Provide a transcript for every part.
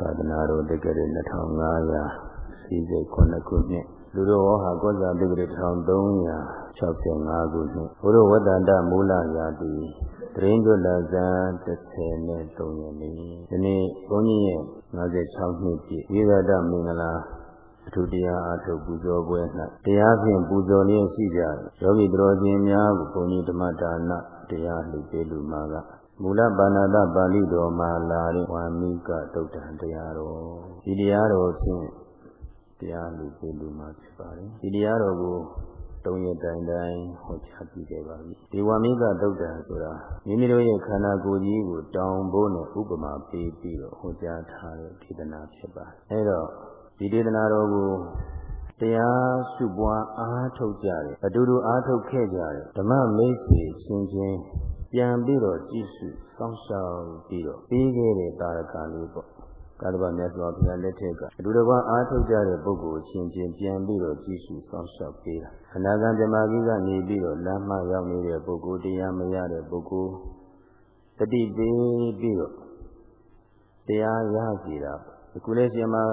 သာသနာတော်တက္ကရာ2549ခုနှစ်လူတော်ဝဟာကောဇာတက္ကရာ1365ခုနှစ်ဘုရဝတ္တန္တမူလရာတိတရင်ကျွလဇန်30နဲ့3ရက်နေ့ဒီနေ့ဘုန်းကြီးရဲ့56နှစ်ပြည့်ဝိရဒမင်္ဂလာအထူးတရားအထုတ်ပူဇော်ပွဲ၌တရားဖြင့်ပူဇော်လျက်ရှိကြယောဂီတော်ရှင်များကိုဘုန်းကြီးဓမ္မဒါနတရားလှူပေးလူမှာက မူလပါဏာတပါဠိတော်မှာလာတဲ့ဝါမိကတုတ်တံတရားတော်ဒီတရားတော်ဖြင့်တရားလူပြုလူမှာဖြစ်ပါတယ်ဒီတရားတော်ကိုတုံးရတိုင်တိုင်ဟောကြားပြီးခဲ့ပါပြီဒီဝါမိကတုတ်တံဆိုတာမိမိတို့ရဲ့ခန္ဓာကိုယ်ကြီးကိုတောင်းဖို့နဲ့ဥပမာပေးပြီးတော့ဟောကြားထားတဲ့ဒေသနာဖြစ်ပါတယ်အဲတော့ဒီဒေသနာတော်ကိုတရားရှုပွားအားထုတ်ကြတယ်အတူတူအားထုတ်ခဲ့ကြတယ်ဓမ္မမိတ်ဆွေချင်းချင်း ပြန်ပြီးတော့ကြည့်ရှုစောင့်ရှောက်ပြီးတော့ပြီးခဲ့တဲ့တာရကလေးပေါ့ကာလဗမြတ်စွာဘုရားလက်ထက်ကအတူတကွအားထုတ်ကြတဲ့ပုဂ္ဂိုလ်ချင်းချင်းပြန်ပြီးတော့ကြည့်ရှုစောင့်ရှောက်ပေးတာအနာဂတ်ဓမ္မကြီးကနေပြီးတော့လမ်းမရောက်နေတဲ့ပုဂ္ဂိုလ်တရားမရတဲ့ပုဂ္ဂိုလ်တတိပေးပြီးတော့တရားရစီတာအခုလေးရှင်မှာ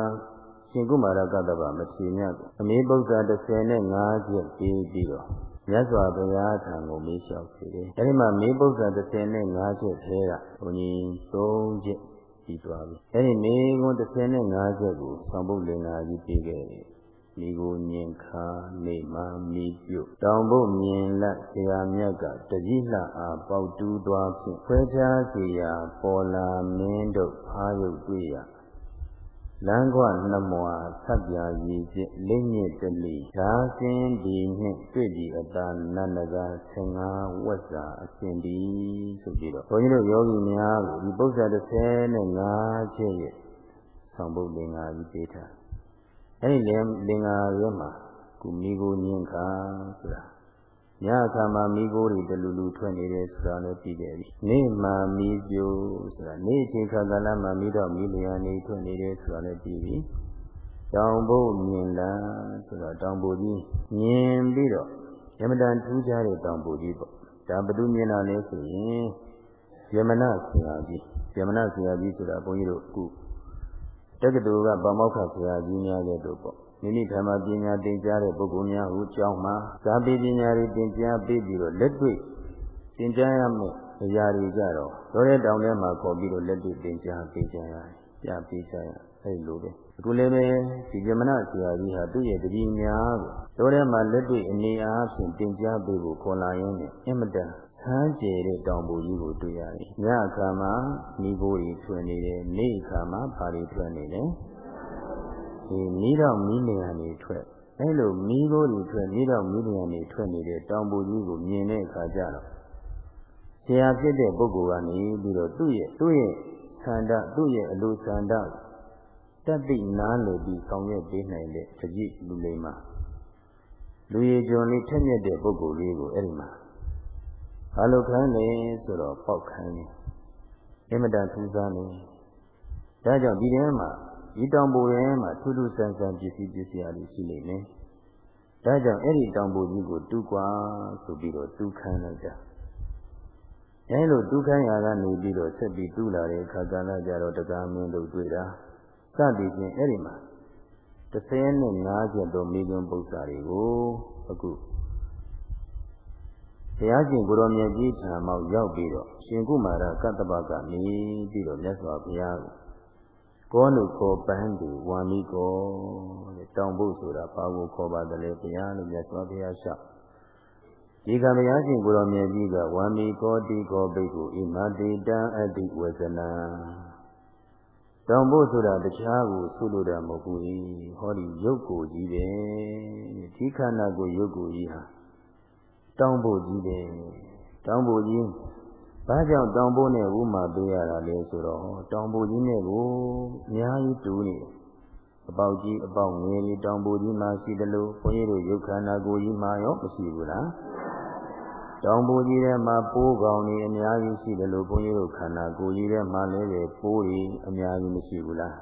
ရှင်ကုမာရကတ္တဗမထေမြတ်အမေပု္ပ္ပာ35ချက်ပြီးပြီးတော့ မြတ်စွာဘုရားထံကိုမေးလျှောက်စေတယ်။အဲဒီမှာမေးပု္ပ္ပာ35ချက်ထဲကဘုန်းကြီး3ချက်ပြီးသွားပြီ။အဲဒီမေးခွန်း35ချက်ကိုဆောင်ပုဒ်လင်္ကာကြီးပြီးခဲ့တယ်။မိကိုညင်ခါနေမှမိပြုတ်တောင်ဖို့မြင်လက်ဆရာမြတ်ကတကြီးလှအားပေါက်တူးသွားဖြင့်ခွဲခြားစီရာပေါ်လာမင်းတို့ဖားရုပ်တွေ့ရ လမ်းကွနှမွာဆက်ပြာရည်ဖြင့်လိမ့်ညစ်တလီဓာစင်းဒီနှင့်တွေ့ဒီအတာနန္ဒက15ဝက်စာအရှင်ဒီဆိုပြီးတော့ဘုန်းကြီးတို့ယောဂီများကိုဒီပု္ပ္ပာ35ချက်ရဲ့ဆောင်ပုဒ်လင်္ကာကြီးပေးထားအဲ့ဒီလင်္ကာရဲမှာကုမိကိုညင်ခါဆိုတာ ညအခါမှာမိကိုတွေတလူလူထွက်နေတယ်ဆိုတာလည်းပြီးတယ်ပြီနေ့မှမိပြိုဆိုတာနေ့ချိန်ခါကာလမှာမိတော့မိလျာနေထွက်နေတယ်ဆိုတာလည်းပြီးပြီတောင်ဘုတ်မြင်လာဆိုတော့တောင်ဘုတ်ကြီးမြင်ပြီးတော့ယမတန်ထူးခြားတဲ့တောင်ဘုတ်ကြီးပေါ့ဒါဘသူမြင်တာလဲဆိုရင်ယမနဆရာကြီးယမနဆရာကြီးဆိုတာဘုန်းကြီးတို့အခုတက္ကသိုလ်ကဗမောက္ခဆရာကြီးများတဲ့တို့ပေါ့ မိမိဓမ္မပညာသင်ကြားတဲ့ပုဂ္ဂိုလ်များဟုကျောင်းမှာဇာတိပညာတွေသင်ကြားပေးပြီးတော့လက်တွေ့သင်ကြားရမယ့်အရာတွေကြတော့တော်တဲ့တောင်ထဲမှာခေါ်ပြီးတော့လက်တွေ့သင်ကြားပေးကြရတယ်။ကြားပေးကြရအဲ့လိုပဲ။အခုလည်းပဲဒီဇမနဆရာကြီးဟာသူ့ရဲ့တတိများကိုတော်ထဲမှာလက်တွေ့အနေအားဖြင့်သင်ကြားပေးဖို့ခေါ်လာရင်းနဲ့အင်မတန်ဆန်းကျယ်တဲ့တောင်ပေါ်ကြီးကိုတွေ့ရတယ်။ညအခါမှာမိဘတွေထွင်နေတယ်၊နေ့အခါမှာဘာတွေထွင်နေလဲ။ ဒီမီးတော့မီးနေရနေထွက်အဲလိုမီးကိုတွေထွက်မီးတော့မီးနေရနေထွက်နေတဲ့တောင်ပူကြီးကိုမြင်တဲ့အခါကျတော့ဆရာဖြစ်တဲ့ပုဂ္ဂိုလ်ကနေပြီးတော့သူ့ရဲ့သူ့ရဲ့ဆန္ဒသူ့ရဲ့အလိုဆန္ဒတတိနားလည်ပြီးဆောင်ရွက်ပေးနိုင်တဲ့တကြည့်လူလိမ္မာလူရည်ကြုံလေးထက်မြက်တဲ့ပုဂ္ဂိုလ်လေးကိုအဲ့ဒီမှာဘာလို့ခိုင်းလဲဆိုတော့ပေါက်ခိုင်းတယ်အင်မတန်ထူးဆန်းနေဒါကြောင့်ဒီထဲမှာ ဒီတောင်ပေါ်ထဲမှာထူးထူးဆန်းဆန်းပစ္စည်းပစ္စည်းအလေးရှိနေတယ်။ဒါကြောင့်အဲ့ဒီတောင်ပေါ်ကြီးကိုတူးကွာဆိုပြီးတော့တူးခမ်းလိုက်ကြ။အဲလိုတူးခမ်းရာကနေပြီးတော့ဆက်ပြီးတူးလာတဲ့အခါကလည်းကြတော့တရားမင်းတို့တွေ့တာစသည်ဖြင့်အဲ့ဒီမှာ35ကျက်သောမိဂွန်းပု္ပ္ပာတွေကိုအခုတရားရှင်ကိုရောမြတ်ကြီးထံမှရောက်ပြီးတော့ရှင်ကုမာရကတ္တပကနေပြီးတော့မြတ်စွာဘုရားကို ကောနုခေါ်ပန်းသူဝါမိကောတဲ့တောင်ဖို့ဆိုတာဘာကိုခေါ်ပါတယ်လဲဘုရားလို့မြတ်စွာဘုရားလျှောက်ဒီကမယားရှင်ကိုရောမြတ်ကြီးကဝါမိကောတိကောဘိက္ခုဣမတိတံအတ္တိဝဇနံတောင်ဖို့ဆိုတာတခြားကိုဆုလို့တာမဟုတ်ဘူးဟောဒီရုပ်ကိုကြီးပဲဒီခန္ဓာကိုရုပ်ကိုကြီးဟာတောင်ဖို့ကြီးတယ်တောင်ဖို့ကြီး ဘာကြောင့်တောင်ပိုးနဲ့ဥမာပေးရတာလဲဆိုတော့တောင်ပိုးကြီးနဲ့ကိုအများကြီးတူနေတယ်အပေါက်ကြီးအပေါက်ငယ်ကြီးတောင်ပိုးကြီးမှာရှိတယ်လို့ဘုန်းကြီးတို့ရုပ်ခန္ဓာကိုယ်ကြီးမှာရောမရှိဘူးလားတောင်ပိုးကြီးထဲမှာပိုးကောင်တွေအများကြီးရှိတယ်လို့ဘုန်းကြီးတို့ခန္ဓာကိုယ်ကြီးထဲမှာလည်းပဲပိုးတွေအများကြီးမရှိဘူးလား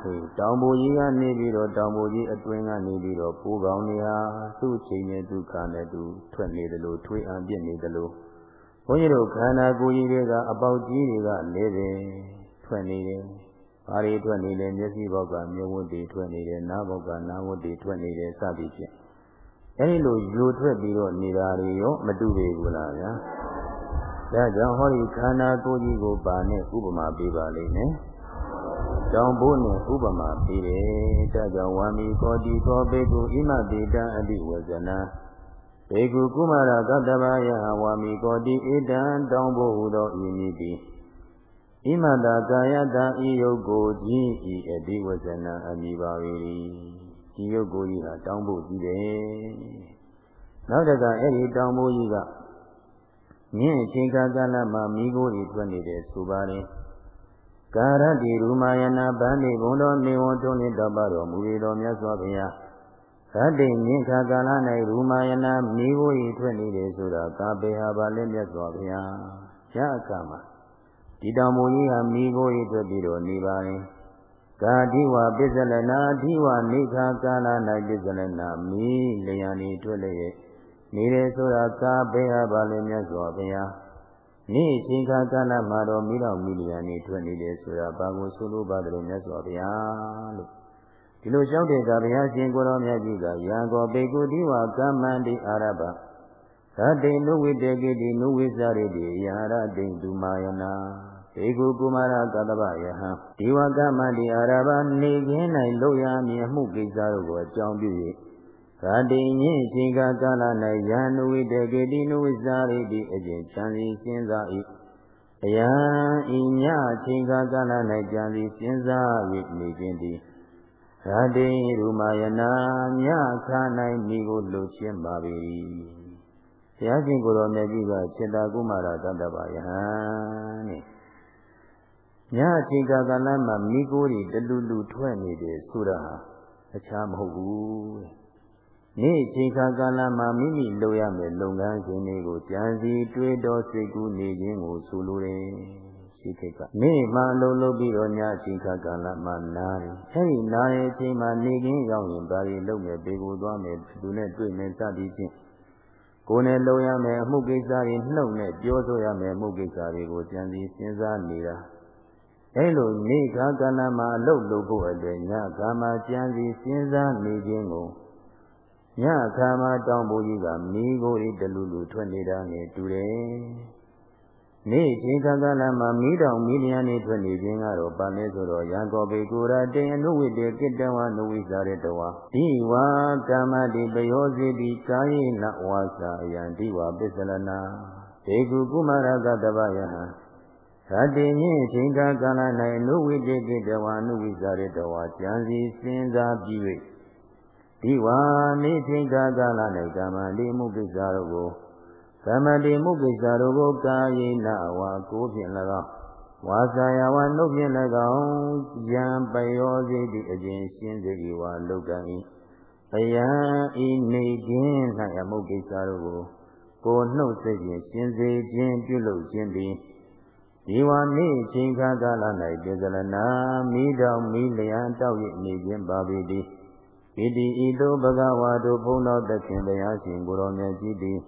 ဟေးတောင်ပိုးကြီးကနေပြီးတော့တောင်ပိုးကြီးအတွင်းကနေပြီးတော့ပိုးကောင်တွေဟာသူ့ချိန်နဲ့သူ့ခါနဲ့သူထွက်နေတယ်လို့ထွေးအံပြစ်နေတယ်လို့ ဘုန်းကြီးတို့ခန္ဓာကိုယ်ကြီးတွေကအပေါက်ကြီးတွေကလည်းပဲထွက်နေတယ်ဘာတွေထွက်နေလဲမျက်စိဘောက်ကမျက်ဝတ်တွေထွက်နေတယ်နားဘောက်ကနားဝတ်တွေထွက်နေတယ်စသည်ဖြင့်အဲဒီလိုယူထွက်ပြီးတော့နေတာတွေရောမတူပေဘူးလားဗျာဒါကြောင့်ဟောဒီခန္ဓာကိုယ်ကြီးကိုပါနဲ့ဥပမာပေးပါလိမ့်မယ်တောင်ဘိုးနဲ့ဥပမာပေးတယ်ဒါကြောင့်ဝါမီကောတိသောဘေကုဣမတေတံအတိဝဇနာ ဘေကုကုမာရကတ္တဗယဝါမီကောတိဣတံတောင်ဘိုးဟူသောဤမည်သည်ဣမတာကာယတာဤယုတ်ကိုကြီးဤအတိဝဇနာအမိပါ၏ဒီယုတ်ကိုကြီးဟာတောင်းဖို့ကြီးတယ်နောက်တကအဲ့ဒီတောင်းဖို့ကြီးကမြင့်အချိန်ကာလမှာမိโกတွေထွက်နေတယ်ဆိုပါတယ်ကာရတိရူမာယနာဗန္တိဘုံတော်နေဝထုံးနေတော်ပါတော်မူ၏တော်မြတ်စွာဘုရား သတ္တိမြင်ခါကာလ၌ရူမာယနာမိဘဤထွက်နေတယ်ဆိုတာကာပေဟာပါလက်မြတ်စွာဘုရားရအခါမှာဒီတောင်မူကြီးဟာမိဘဤထွက်ပြီးတော့နေပါရင်ကာတိဝပစ္စလနာအတိဝနေခါကာလ၌ပစ္စလနာမိလျာဏီထွက်လျက်နေတယ်ဆိုတာကာပေဟာပါလက်မြတ်စွာဘုရားနေ့ချိန်ခါကာလမှာတော့မိတော့မိလျာဏီထွက်နေတယ်ဆိုတာဘာကိုဆိုလိုပါသလဲမြတ်စွာဘုရားလို့ ဒီလိုလျှောက်တဲ့ကဘုရားရှင်ကိုရောမြတ်ကြီးကယံကောပေကုတိဝကမ္မန္တိအာရဘသတေနုဝိတေကိတိနုဝိဇာရိတိယာရတိဒုမာယနာေကုကုမာရကတ္တဗယဟံဒီဝကမ္မတိအာရဘနေခင်း၌လို့ရမည်မှုကိစ္စတို့ကိုအကြောင်းပြု၍သာတိညင်ချိန်ကာကာလ၌ယန္နဝိတကေတိနုဝိစာရိတိအကျင့်ချမ်းစီစဉ်းစား၏အယံဤညချိန်ကာကာလ၌ကြံစီစဉ်းစား၍နေခြင်းသည် သာတိရူမာယနာညခါ၌မိကိုလှုပ်ခြင်းပါ၏ဘုရားရှင်ကိုယ်တော်မြတ်ကြီးကစေတကုမာရတတ္တဗယဟံနဲ့ညချိန်ကာကာလမှာမိကိုယ်တွေတလူလူထွက်နေတယ်ဆိုတာအခြားမဟုတ်ဘူးတဲ့နေ့ချိန်ခါကာလမှာမိမိလုပ်ရမယ့်လုပ်ငန်းစဉ်တွေကိုကြံစည်တွေးတောစိတ်ကူးနေခြင်းကိုဆိုလိုတယ် ရှိခိတ်ကနေ့မှအလုံးလုံးပြီးတော့ညချိန်ခါကာလမှာနားတယ်အဲဒီနားတဲ့အချိန်မှာနေခင်းရောက်ရင်ဘာတွေလုပ်မယ်ဘေကိုသွားမယ်သူနဲ့တွေ့မယ်စသည်ဖြင့်ကိုယ်နဲ့လုပ်ရမယ်အမှုကိစ္စတွေနှုတ်နဲ့ပြောဆိုရမယ်အမှုကိစ္စတွေကိုကြံစည်စဉ်းစားနေတာအဲလိုနေခါကာလမှာအလုပ်လုပ်ဖို့အတွက်ညကာမှာကြံစည်စဉ်းစားနေခြင်းကိုညအခါမှာတောင်ပေါ်ကြီးကမိကိုယ်တလူလူထွက်နေတာနဲ့တူတယ်။ နေ့ချင်းကကလမှာမိတောင်မိလျံနေထွက်နေခြင်းကတော့ပါလဲဆိုတော့ယံကောပေကိုရာတေအနုဝိတေကိတဝနုဝိဇာရတဝဒီဝါကမ္မတိပယောစီတိကာယေနဝါစာအယံဒီဝပစ္စလနာဒေကုကုမာရကတဗယဟံသတိမြင့်ချိန်ကကာလ၌အနုဝိတေကိတဝအနုဝိဇာရတဝကြံစီစဉ်းစားပြီး၍ဒီဝါနေချိန်ကာကာလ၌ကာမတိမှုကိစ္စတို့ကို ကာမတိမှုကိစ္စတို့ကိုကာယေနဝါကိုဖြင့်၎င်းဝါစာယဝနှုတ်ဖြင့်၎င်းယံပယောစေတိအခြင်းရှင်းစေဝါလောကံဤအယံဤနေခြင်း၌အမှုကိစ္စတို့ကိုကိုနှုတ်စိတ်ဖြင့်ရှင်းစေခြင်းပြုလုပ်ခြင်းသည်ဒီဝါနေချိန်ခါကာလ၌ပြဇလနာမိတော်မိလျံတောက်၍နေခြင်းပါပေသည်ဣတိဤသို့ဘဂဝါတို့ဘုန်းတော်သခင်တရားရှင်ကိုရောမြတ်ကြီးသည်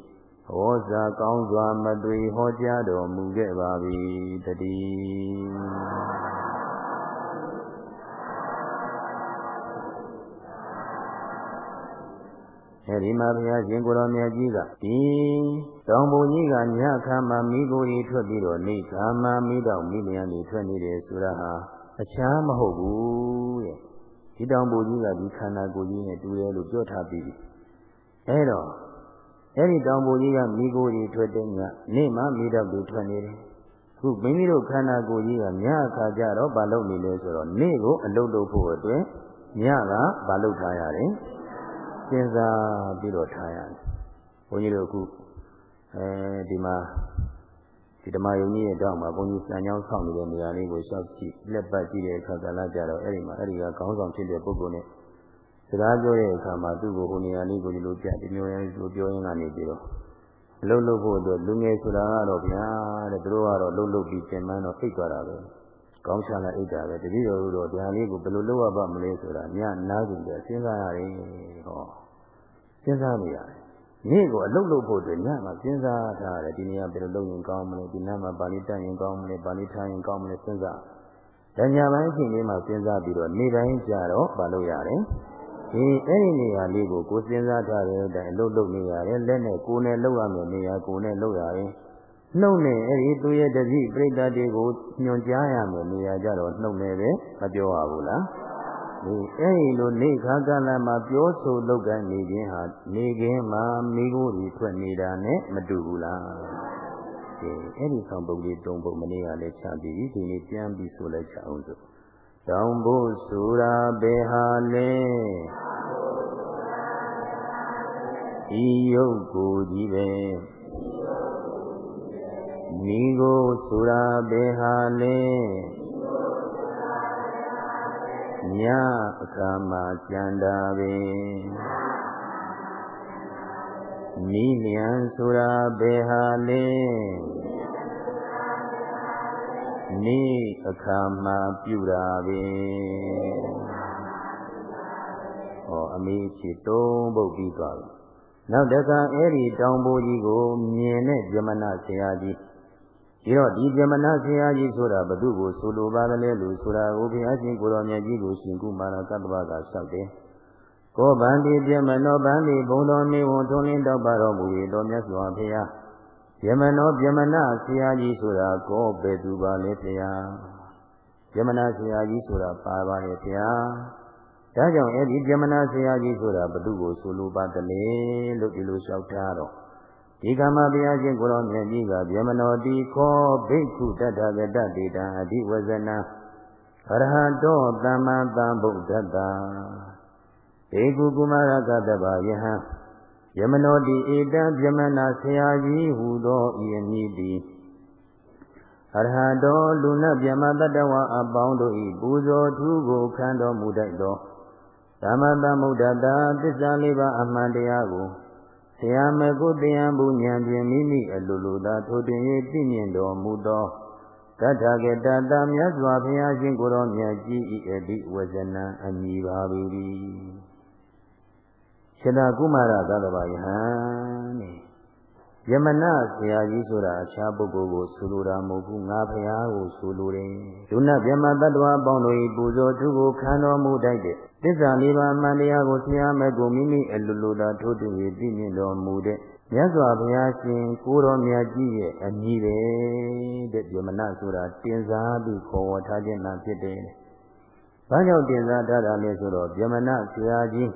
ဟောစာကောင်းစွာမသွေဟောကြားတော်မူခဲ့ပါ၏တည်းအဲဒီမှာဘုရားရှင်ကိုရောမြတ်ကြီးကဒီတောင်ပုံကြီးကညခါမှာမိကိုကြီးထွက်ပြီးတော့နေခါမှာမိတော့မိလျံနေထွက်နေတယ်ဆိုတာဟာအခြားမဟုတ်ဘူးတဲ့ဒီတောင်ပူကြီးကဒီခန္ဓာကိုယ်ကြီးနဲ့တူတယ်လို့ပြောထားပြီးအဲတော့ အဲ့ဒီတောင်ပူကြီးကမိကိုယ်ကြီးထွက်တဲ့ညနေ့မှမိတော့သူထွက်နေတယ်ခုမိမိတို့ခန္ဓာကိုယ်ကြီးကညအခါကျတော့ဘာလုပ်နေလဲဆိုတော့နေ့ကိုအလုပ်လုပ်ဖို့အတွက်ညကဘာလုပ်ထားရတယ်စဉ်းစားပြီးတော့ထားရတယ်ဘုန်းကြီးတို့အခုအဲဒီမှာဒီဓမ္မယုံကြီးရဲ့တောင်းမှာဘုန်းကြီးစံကြောင်းဆောက်နေတဲ့နေရာလေးကိုရှောက်ကြည့်လက်ပတ်ကြည့်တဲ့အခါကလည်းကြတော့အဲ့ဒီမှာအဲ့ဒီကခေါင်းဆောင်ဖြစ်တဲ့ပုဂ္ဂိုလ်နဲ့ စကားပြောတဲ့အခါမှာသူ့ကိုဟိုနေရာလေးကိုဒီလိုပြဒီမျိုးရဲလိုပြောရင်းကနေပြီးတော့အလုပ်လုပ်ဖို့အတွက်လူငယ်ဆိုတာကတော့ဗျာတဲ့သူတို့ကတော့လှုပ်လှုပ်ပြီးပြင်ပန်းတော့အိတ်သွားတာပဲကောင်းချလာအိတ်တာပဲတတိယတို့တော့ဒါလေးကိုဘယ်လိုလုပ်ရပါမလဲဆိုတာညနားကြည့်တယ်စဉ်းစားရတယ်ဟောစဉ်းစားနေရတယ်နေ့ကိုအလုတ်လုတ်ဖို့အတွက်ညမှာစဉ်းစားထားတယ်ဒီနေ့ကဘယ်လိုလုပ်ရင်ကောင်းမလဲဒီနေ့မှာပါဠိတက်ရင်ကောင်းမလဲပါဠိထားရင်ကောင်းမလဲစဉ်းစား။ဒါညာပိုင်းအချိန်လေးမှစဉ်းစားပြီးတော့နေတိုင်းကြတော့မလုပ်ရတယ်။ ဒီအဲ့ဒီနေရာလေးကိုကိုစဉ်းစားထားတဲ့အတိုင်းအလုပ်လုပ်နေရတယ်လက်နဲ့ကိုယ်နဲ့လုပ်ရမယ်နေရာကိုယ်နဲ့လုပ်ရတယ်။နှုတ်နဲ့အဲ့ဒီသူရဲ့တတိပြိတ္တတွေကိုညွှန်ကြားရမယ်နေရာကြတော့နှုတ်နဲ့ပဲမပြောရဘူးလား။ဒီအဲ့ဒီလိုနေခါကလမှာပြောဆိုလုပ်ကနေခြင်းဟာနေခင်မှာမိကိုယ်ကြီးထွက်နေတာနဲ့မတူဘူးလားဒီအဲ့ဒီဆောင်ပုဒ်လေးသုံးဖို့မနေ့ကလည်းချပြီးဒီနေ့ပြန်ပြီးဆိုလိုက်ချအောင်ဆို တောင်းဖို့ဆိုတာဘယ်ဟာလဲဤယုတ်ကိုကြီးပဲမိကိုဆိုတာဘယ်ဟာလဲညအခါမှာကြံတာပင်မိလျံဆိုတာဘယ်ဟာလဲ နိအခါမှာပြုတာပင်ဟောအမေချစ်တုံးပုတ်ပြီးသွားပြီနောက်တခါအဲ့ဒီတောင်ပိုးကြီးကိုမြင်တဲ့ဇမနာဆရာကြီးဒီတော့ဒီပြမနာဆရာကြီးဆိုတာဘသူကိုဆိုလိုပါသလဲလို့ဆိုတာကိုဘုရားရှင်ကိုရောင်မြတ်ကြီးကိုရှင်ကုမာရကတ္တဗကလျှောက်တယ်။ကိုဗန္တိပြမနောဗန္တိဘုံတော်နေဝန်ထုံးလင်းတော့ပါတော်မူ၏တော်မြတ်စွာဘုရား ပြမနောပြမနာဆရာကြီးဆိုတာကိုဘယ်သူပါလဲဘုရားပြမနာဆရာကြီးဆိုတာပါပါလေဘုရားဒါကြောင့်အဲ့ဒီပြမနာဆရာကြီးဆိုတာဘသူကိုဆိုလိုပါသလဲလို့ဒီလိုလျှောက်ထားတော့ဒီကမ္မဘုရားရှင်ကိုရောမြတ်ကြီးကဗျမနောတိခောဘိက္ခုတတဂတတေတံအဓိဝဇနာအရဟတောသမ္မာသမ္ဗုဒ္ဓတ္တဘေကုကုမာရကတဗယဟံ ယမနောတိဧတံဗျမနာဆရာကြီးဟူသောဤအမည်သည်အရဟတောလူနဗျမတတဝအပေါင်းတို့၏ပူဇော်ထူးကိုခံတော်မူတတ်သောသမ္မာသမ္ဗုဒ္ဓတ္တသစ္စာလေးပါးအမှန်တရားကိုတရားမကုတရားမှုဉာဏ်ဖြင့်မိမိအလိုလိုသာထိုတင်၍သိမြင်တော်မူသောတထဂတတမြတ်စွာဘုရားရှင်ကိုယ်တော်မြတ်ကြီးဤအတိဝဇနံအမိပါပေ၏ ရှင်သာကုမာရသတ္တဗယဟံတဲ့ယမနဆရာကြီးဆိုတာအခြားပုဂ္ဂိုလ်ကိုဆိုလိုတာမဟုတ်ဘူးငါဘုရားကိုဆိုလိုတယ်ဒုနဗြဟ္မတ္တဝအပေါင်းတို့၏ပူဇော်သူကိုခံတော်မူတတ်တဲ့သစ္စာလေးပါးမှန်တရားကိုဆရာမဲ့ကိုမိမိအလိုလိုသာထိုးထွင်းပြီးသိမြင်တော်မူတဲ့မြတ်စွာဘုရားရှင်ကိုတော်မြတ်ကြီးရဲ့အမည်ပဲတဲ့ဗြဟ္မဏဆိုတာတင်စားပြီးခေါ်ဝေါ်ထားခြင်းသာဖြစ်တယ်။ဘာကြောင့်တင်စားထားတာလဲဆိုတော့ဗြဟ္မဏဆရာကြီး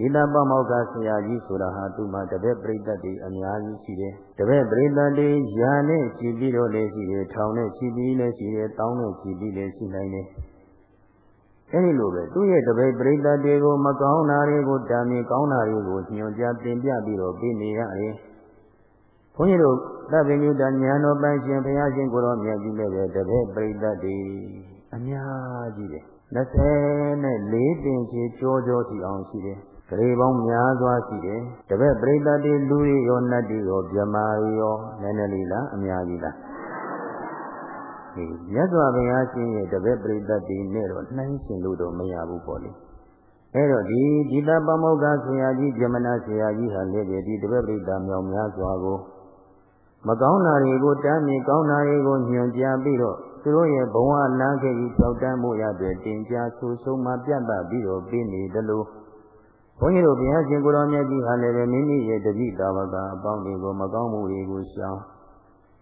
ဒီတပမောက္ခဆရာကြီးဆိုတာဟာသူ့မှာတပည့်ပရိသတ်တွေအများကြီးရှိတယ်။တပည့်ပရိသတ်တွေယာနဲ့ရှိပြီးတော့လည်းရှိတယ်၊ထောင်နဲ့ရှိပြီးလည်းရှိတယ်၊တောင်းနဲ့ရှိပြီးလည်းရှိနိုင်တယ်။အဲဒီလိုပဲသူ့ရဲ့တပည့်ပရိသတ်တွေကိုမကောင်းတာတွေကိုတာမီကောင်းတာတွေကိုညွှန်ကြားတင်ပြပြီးတော့ပြနေရတယ်။ဘုန်းကြီးတို့သဗ္ဗညုတဉာဏ်တော်ပိုင်ရှင်ဘုရားရှင်ကိုရောမြတ်ကြီးလည်းပဲတပည့်ပရိသတ်တွေအများကြီးတယ်။24တင်ချေကြောကြောထိအောင်ရှိတယ်။ ဂရေပေါင်းများစွာရှိတယ်။တပည့်ပရိသတ်တွေလူတွေရောနတ်တွေရောမြမာရောနည်းနည်းလေးလားအများကြီးလား။ဒီမြတ်စွာဘုရားရှင်ရဲ့တပည့်ပရိသတ်တွေနဲ့တော့နှိုင်းရှင်လို့တော့မရဘူးပေါ့လေအဲ့တော့ဒီဒီတပမောက္ခဆရာကြီးဇမနာဆရာကြီးဟာလည်းဒီတပည့်ပရိသတ်မြောင်များစွာကိုမကောင်းတာတွေကိုတမ်းမြေကောင်းတာတွေကိုညွှန်ကြားပြီးတော့သူတို့ရဲ့ဘဝလမ်းခေကြီးကြောက်တမ်းမှုရတဲ့တင်ကြားဆူဆုံးမှပြတ်တတ်ပြီးတော့ပြီးနေတယ်လို့ ဘုန်းကြီးတို့ဘုရားရှင်ကိုယ်တော်မြတ်ကြီးဟာလည်းမိမိရဲ့တတိတာဝကအပေါင်းတွေကိုမကောင်းမှုတွေကိုရှောင်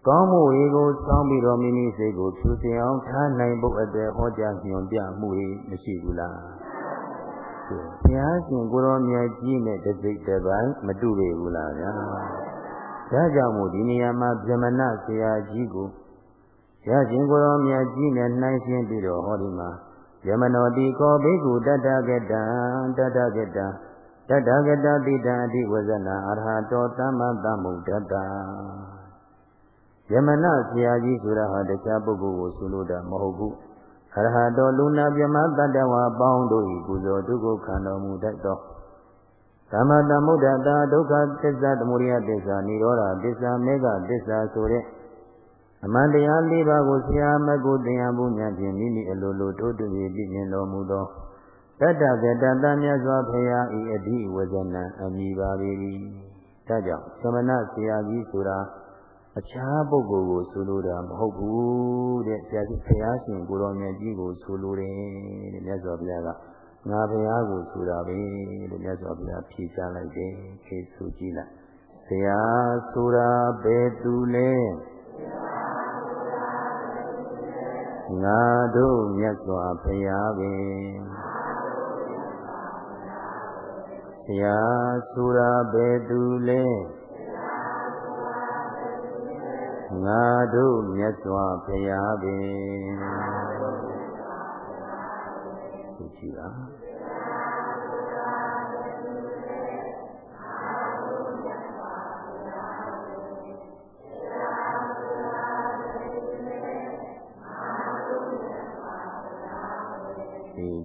ကောင်းမှုတွေကိုစောင်းပြီးတော့မိမိစိတ်ကိုဖြူစင်အောင်ထားနိုင်ဖို့အတွက်ဟောကြားညွှန်ပြမှုတွေမရှိဘူးလားဘုရားရှင်ကိုရောမြတ်ကြီးနဲ့တစိတ်တပိုင်းမတူပေဘူးလားဗျာဒါကြောင့်မို့ဒီနေရာမှာဗြဟ္မဏဆရာကြီးကိုဘုရားရှင်ကိုရောမြတ်ကြီးနဲ့နှိုင်းရှင်းပြီးတော့ဟောဒီမှာယမနောတိခောဘိက္ခုတတ္တကတံတတ္တကတံ တတ္တကတတိတံအတိဝဇ္ဇနာအရဟတောသမ္မာသမ္ဗုဒ္ဓတ္တယမနဆရာကြီးဆိုတာဟာတခြားပုဂ္ဂိုလ်ကိုဆိုလိုတာမဟုတ်ဘူးအရဟတောလူနာပြမတတ္တဝါပေါင်းတို့၏ပူဇော်ဒုက္ခခန္ဓာမူတတ်သောသမ္မာသမ္ဗုဒ္ဓတာဒုက္ခသစ္စာသမုဒယသစ္စာនិရောဓသစ္စာမေဃသစ္စာဆိုတဲ့အမှန်တရား၄ပါးကိုဆရာမကုတရားမှုများဖြင့်မိမိအလိုလိုထိုးထွင်းပြီးပြည့်တော်မူသော တတ္တကတတမြတ်စွာဘုရားဤအဓိဝဇနံအမိပါပေ၏ဒါကြောင့်သမဏဆရာကြီးဆိုတာအအခြားပုဂ္ဂိုလ်ကိုဆိုလိုတာမဟုတ်ဘူးတဲ့ဆရာကြီးဘုရားရှင်ကိုတော်မြတ်ကြီးကိုဆိုလိုတယ်တဲ့မြတ်စွာဘုရားကငါဘုရားကိုဆိုတာပဲလို့မြတ်စွာဘုရားဖြေချလိုက်တယ်ခေဆိုကြည့်လိုက်ဆရာဆိုတာဘယ်သူလဲငါတို့မြတ်စွာဘုရားပဲဆ ရာဆိုတာဘယ်သူလဲငါတို့မြတ်စွာဘုရားပင်ဆိုကြည့်ပါ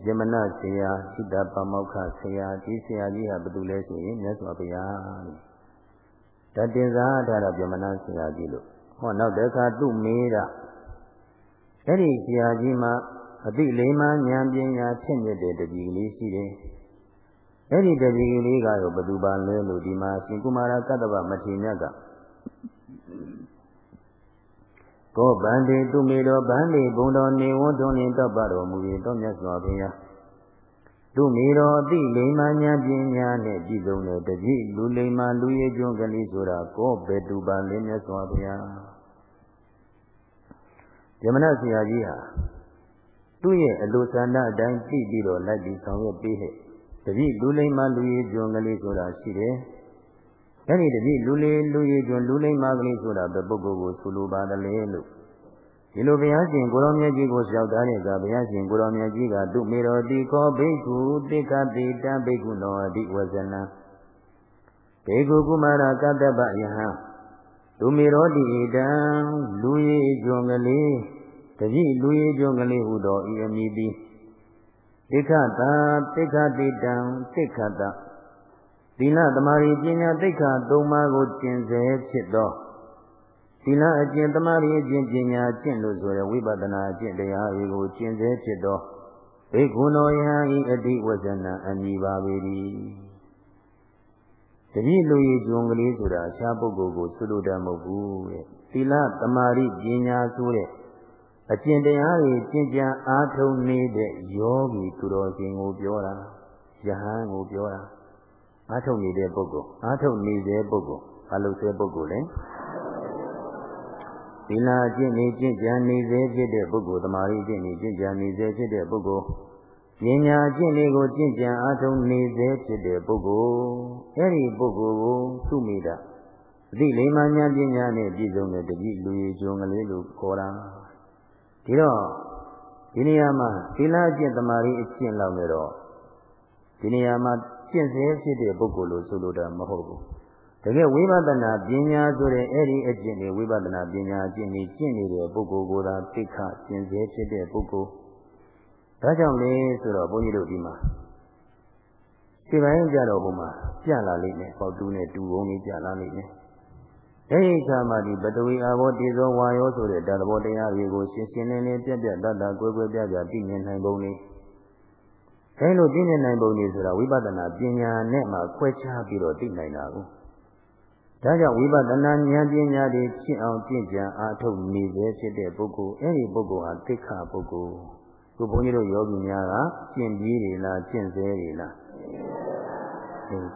ဒီဇမနဆရာစိတ္တပမောက္ခဆရာဒီဆရာကြီးဟာဘယ်သူလဲဆိုရင်မြတ်စွာဘုရားတတင်စားထားတာဇမနဆရာကြီးလို့ဟောနောက်တခါသူ့မေးတာအဲ့ဒီဆရာကြီးမှာအတိလိမ္မာဉာဏ်ပညာဖြစ်မြတဲ့တပည့်ကလေးရှိတယ်အဲ့ဒီတပည့်ကလေးကတော့ဘသူပါလဲလို့ဒီမှာရှင်ကုမာရကတ္တဗမထေမြတ်က ကောဗန္တိသူမေတော်ဗန္တိဘုံတော်နေဝတွန်းနေတတ်ပါတော်မူ၏တော်မြတ်စွာဘုရားသူမေတော်အတိလိမ္မာဉာဏ်ပညာနဲ့ပြည့်စုံတဲ့တပည့်လူလိမ္မာလူရည်ကျွန်းကလေးဆိုတာကောဘယ်သူပါလဲမြတ်စွာဘုရားယမနဆရာကြီးဟာသူ့ရဲ့အလိုဆန္ဒအတိုင်းသိပြီးတော့လိုက်ပြီးဆောင်ရွက်ပေးတဲ့တပည့်လူလိမ္မာလူရည်ကျွန်းကလေးဆိုတာရှိတယ် အဲ့ဒီတပည့်လူလေးလူရည်ကျွန်းလူလိမ္မာကလေးဆိုတာဘယ်ပုဂ္ဂိုလ်ကိုဆိုလိုပါတယ်လေလို့ဒီလိုဘုရားရှင်ကိုရောမြတ်ကြီးကိုလျှောက်ထားတဲ့ကဘုရားရှင်ကိုရောမြတ်ကြီးကသူမေတော်တိခောဘိက္ခုတိကတိတံဘိက္ခုနောအတိဝဇနံဘေကုကုမာရကတ္တပယဟံသူမေတော်တိတံလူရည်ကျွန်းကလေးတတိလူရည်ကျွန်းကလေးဟုသောဤအမိတိတိခတာတိခတိတံတိခတ သီလသမာဓိပညာသိက္ခာ၃ပါးကိုကျင့်စေဖြစ်သောသီလအကျင့်သမာဓိအကျင့်ပညာအကျင့်လို့ဆိုရယ်ဝိပဿနာအကျင့်တရားတွေကိုကျင့်စေဖြစ်သောဘိက္ခုနောယဟံဤအတိဝဇဏအမိပါပေ၏တတိလူရည်ဂျုံကလေးဆိုတာအခြားပုဂ္ဂိုလ်ကိုဆွလို့တတ်မဟုတ်ဘူးတဲ့သီလသမာဓိပညာဆိုတဲ့အကျင့်တရားတွေကျင့်ကြံအားထုတ်နေတဲ့ယောဂီသူတော်ရှင်ကိုပြောတာယဟန်ကိုပြောတာ အားထုတ်နေတဲ့ပုဂ္ဂိုလ်အားထုတ်နေတဲ့ပုဂ္ဂိုလ်ဘာလို့ဆဲပုဂ္ဂိုလ်လဲသီလကျင့်နေကျင့်ကြံနေစေဖြစ်တဲ့ပုဂ္ဂိုလ်တမာရီကျင့်နေကျင့်ကြံနေစေဖြစ်တဲ့ပုဂ္ဂိုလ်ပညာကျင့်လေးကိုကျင့်ကြံအားထုတ်နေစေဖြစ်တဲ့ပုဂ္ဂိုလ်အဲ့ဒီပုဂ္ဂိုလ်ကိုသူမိတာအသိလိမ္မာဉာဏ်ပညာနဲ့ပြည့်စုံတဲ့တတိလူရည်ကျွန်းကလေးလို့ခေါ်တာဒီတော့ဒီနေရာမှာသီလကျင့်တမာရီအကျင့်လောက်နဲ့တော့ဒီနေရာမှာ ကျင့်စေဖြစ်တဲ့ပုဂ္ဂိုလ်လို့ဆိုလိုတာမဟုတ်ဘူးတကယ်ဝိပဿနာပညာဆိုတဲ့အဲ့ဒီအကျင့်တွေဝိပဿနာပညာအကျင့်တွေကျင့်နေတဲ့ပုဂ္ဂိုလ်ကိုသာသိခကျင့်စေဖြစ်တဲ့ပုဂ္ဂိုလ်ဒါကြောင့်လေဆိုတော့ဘုန်းကြီးတို့ဒီမှာဒီပိုင်းကြတော့ဘုမှာပြလာလိမ့်မယ်ပေါ့တူနဲ့တူဘုံလေးပြလာလိမ့်မယ်အဲဒီအခါမှာဒီပတဝီအာဘောတိဇောဝါယောဆိုတဲ့ဓာတ်ဘောတရားတွေကိုရှင်းရှင်းလင်းလင်းပြတ်ပြတ်တတ်တာကွယ်ကွယ်ပြားပြားသိမြင်နိုင်ပုံလေး အဲလိုသိမြင်နိုင်ပုံလေးဆိုတာဝိပဿနာပညာနဲ့မှခွဲခြားပြီးတော့သိနိုင်တာကိုဒါကြောင့်ဝိပဿနာဉာဏ်ပညာတွေဖြစ်အောင်ကျင့်ကြံအားထုတ်နေစေဖြစ်တဲ့ပုဂ္ဂိုလ်အဲဒီပုဂ္ဂိုလ်ဟာသိက္ခာပုဂ္ဂိုလ်ခုဘုန်းကြီးတို့ယောဂီများကကျင့်ပြီးတွေလားကျင့်စေတွေလား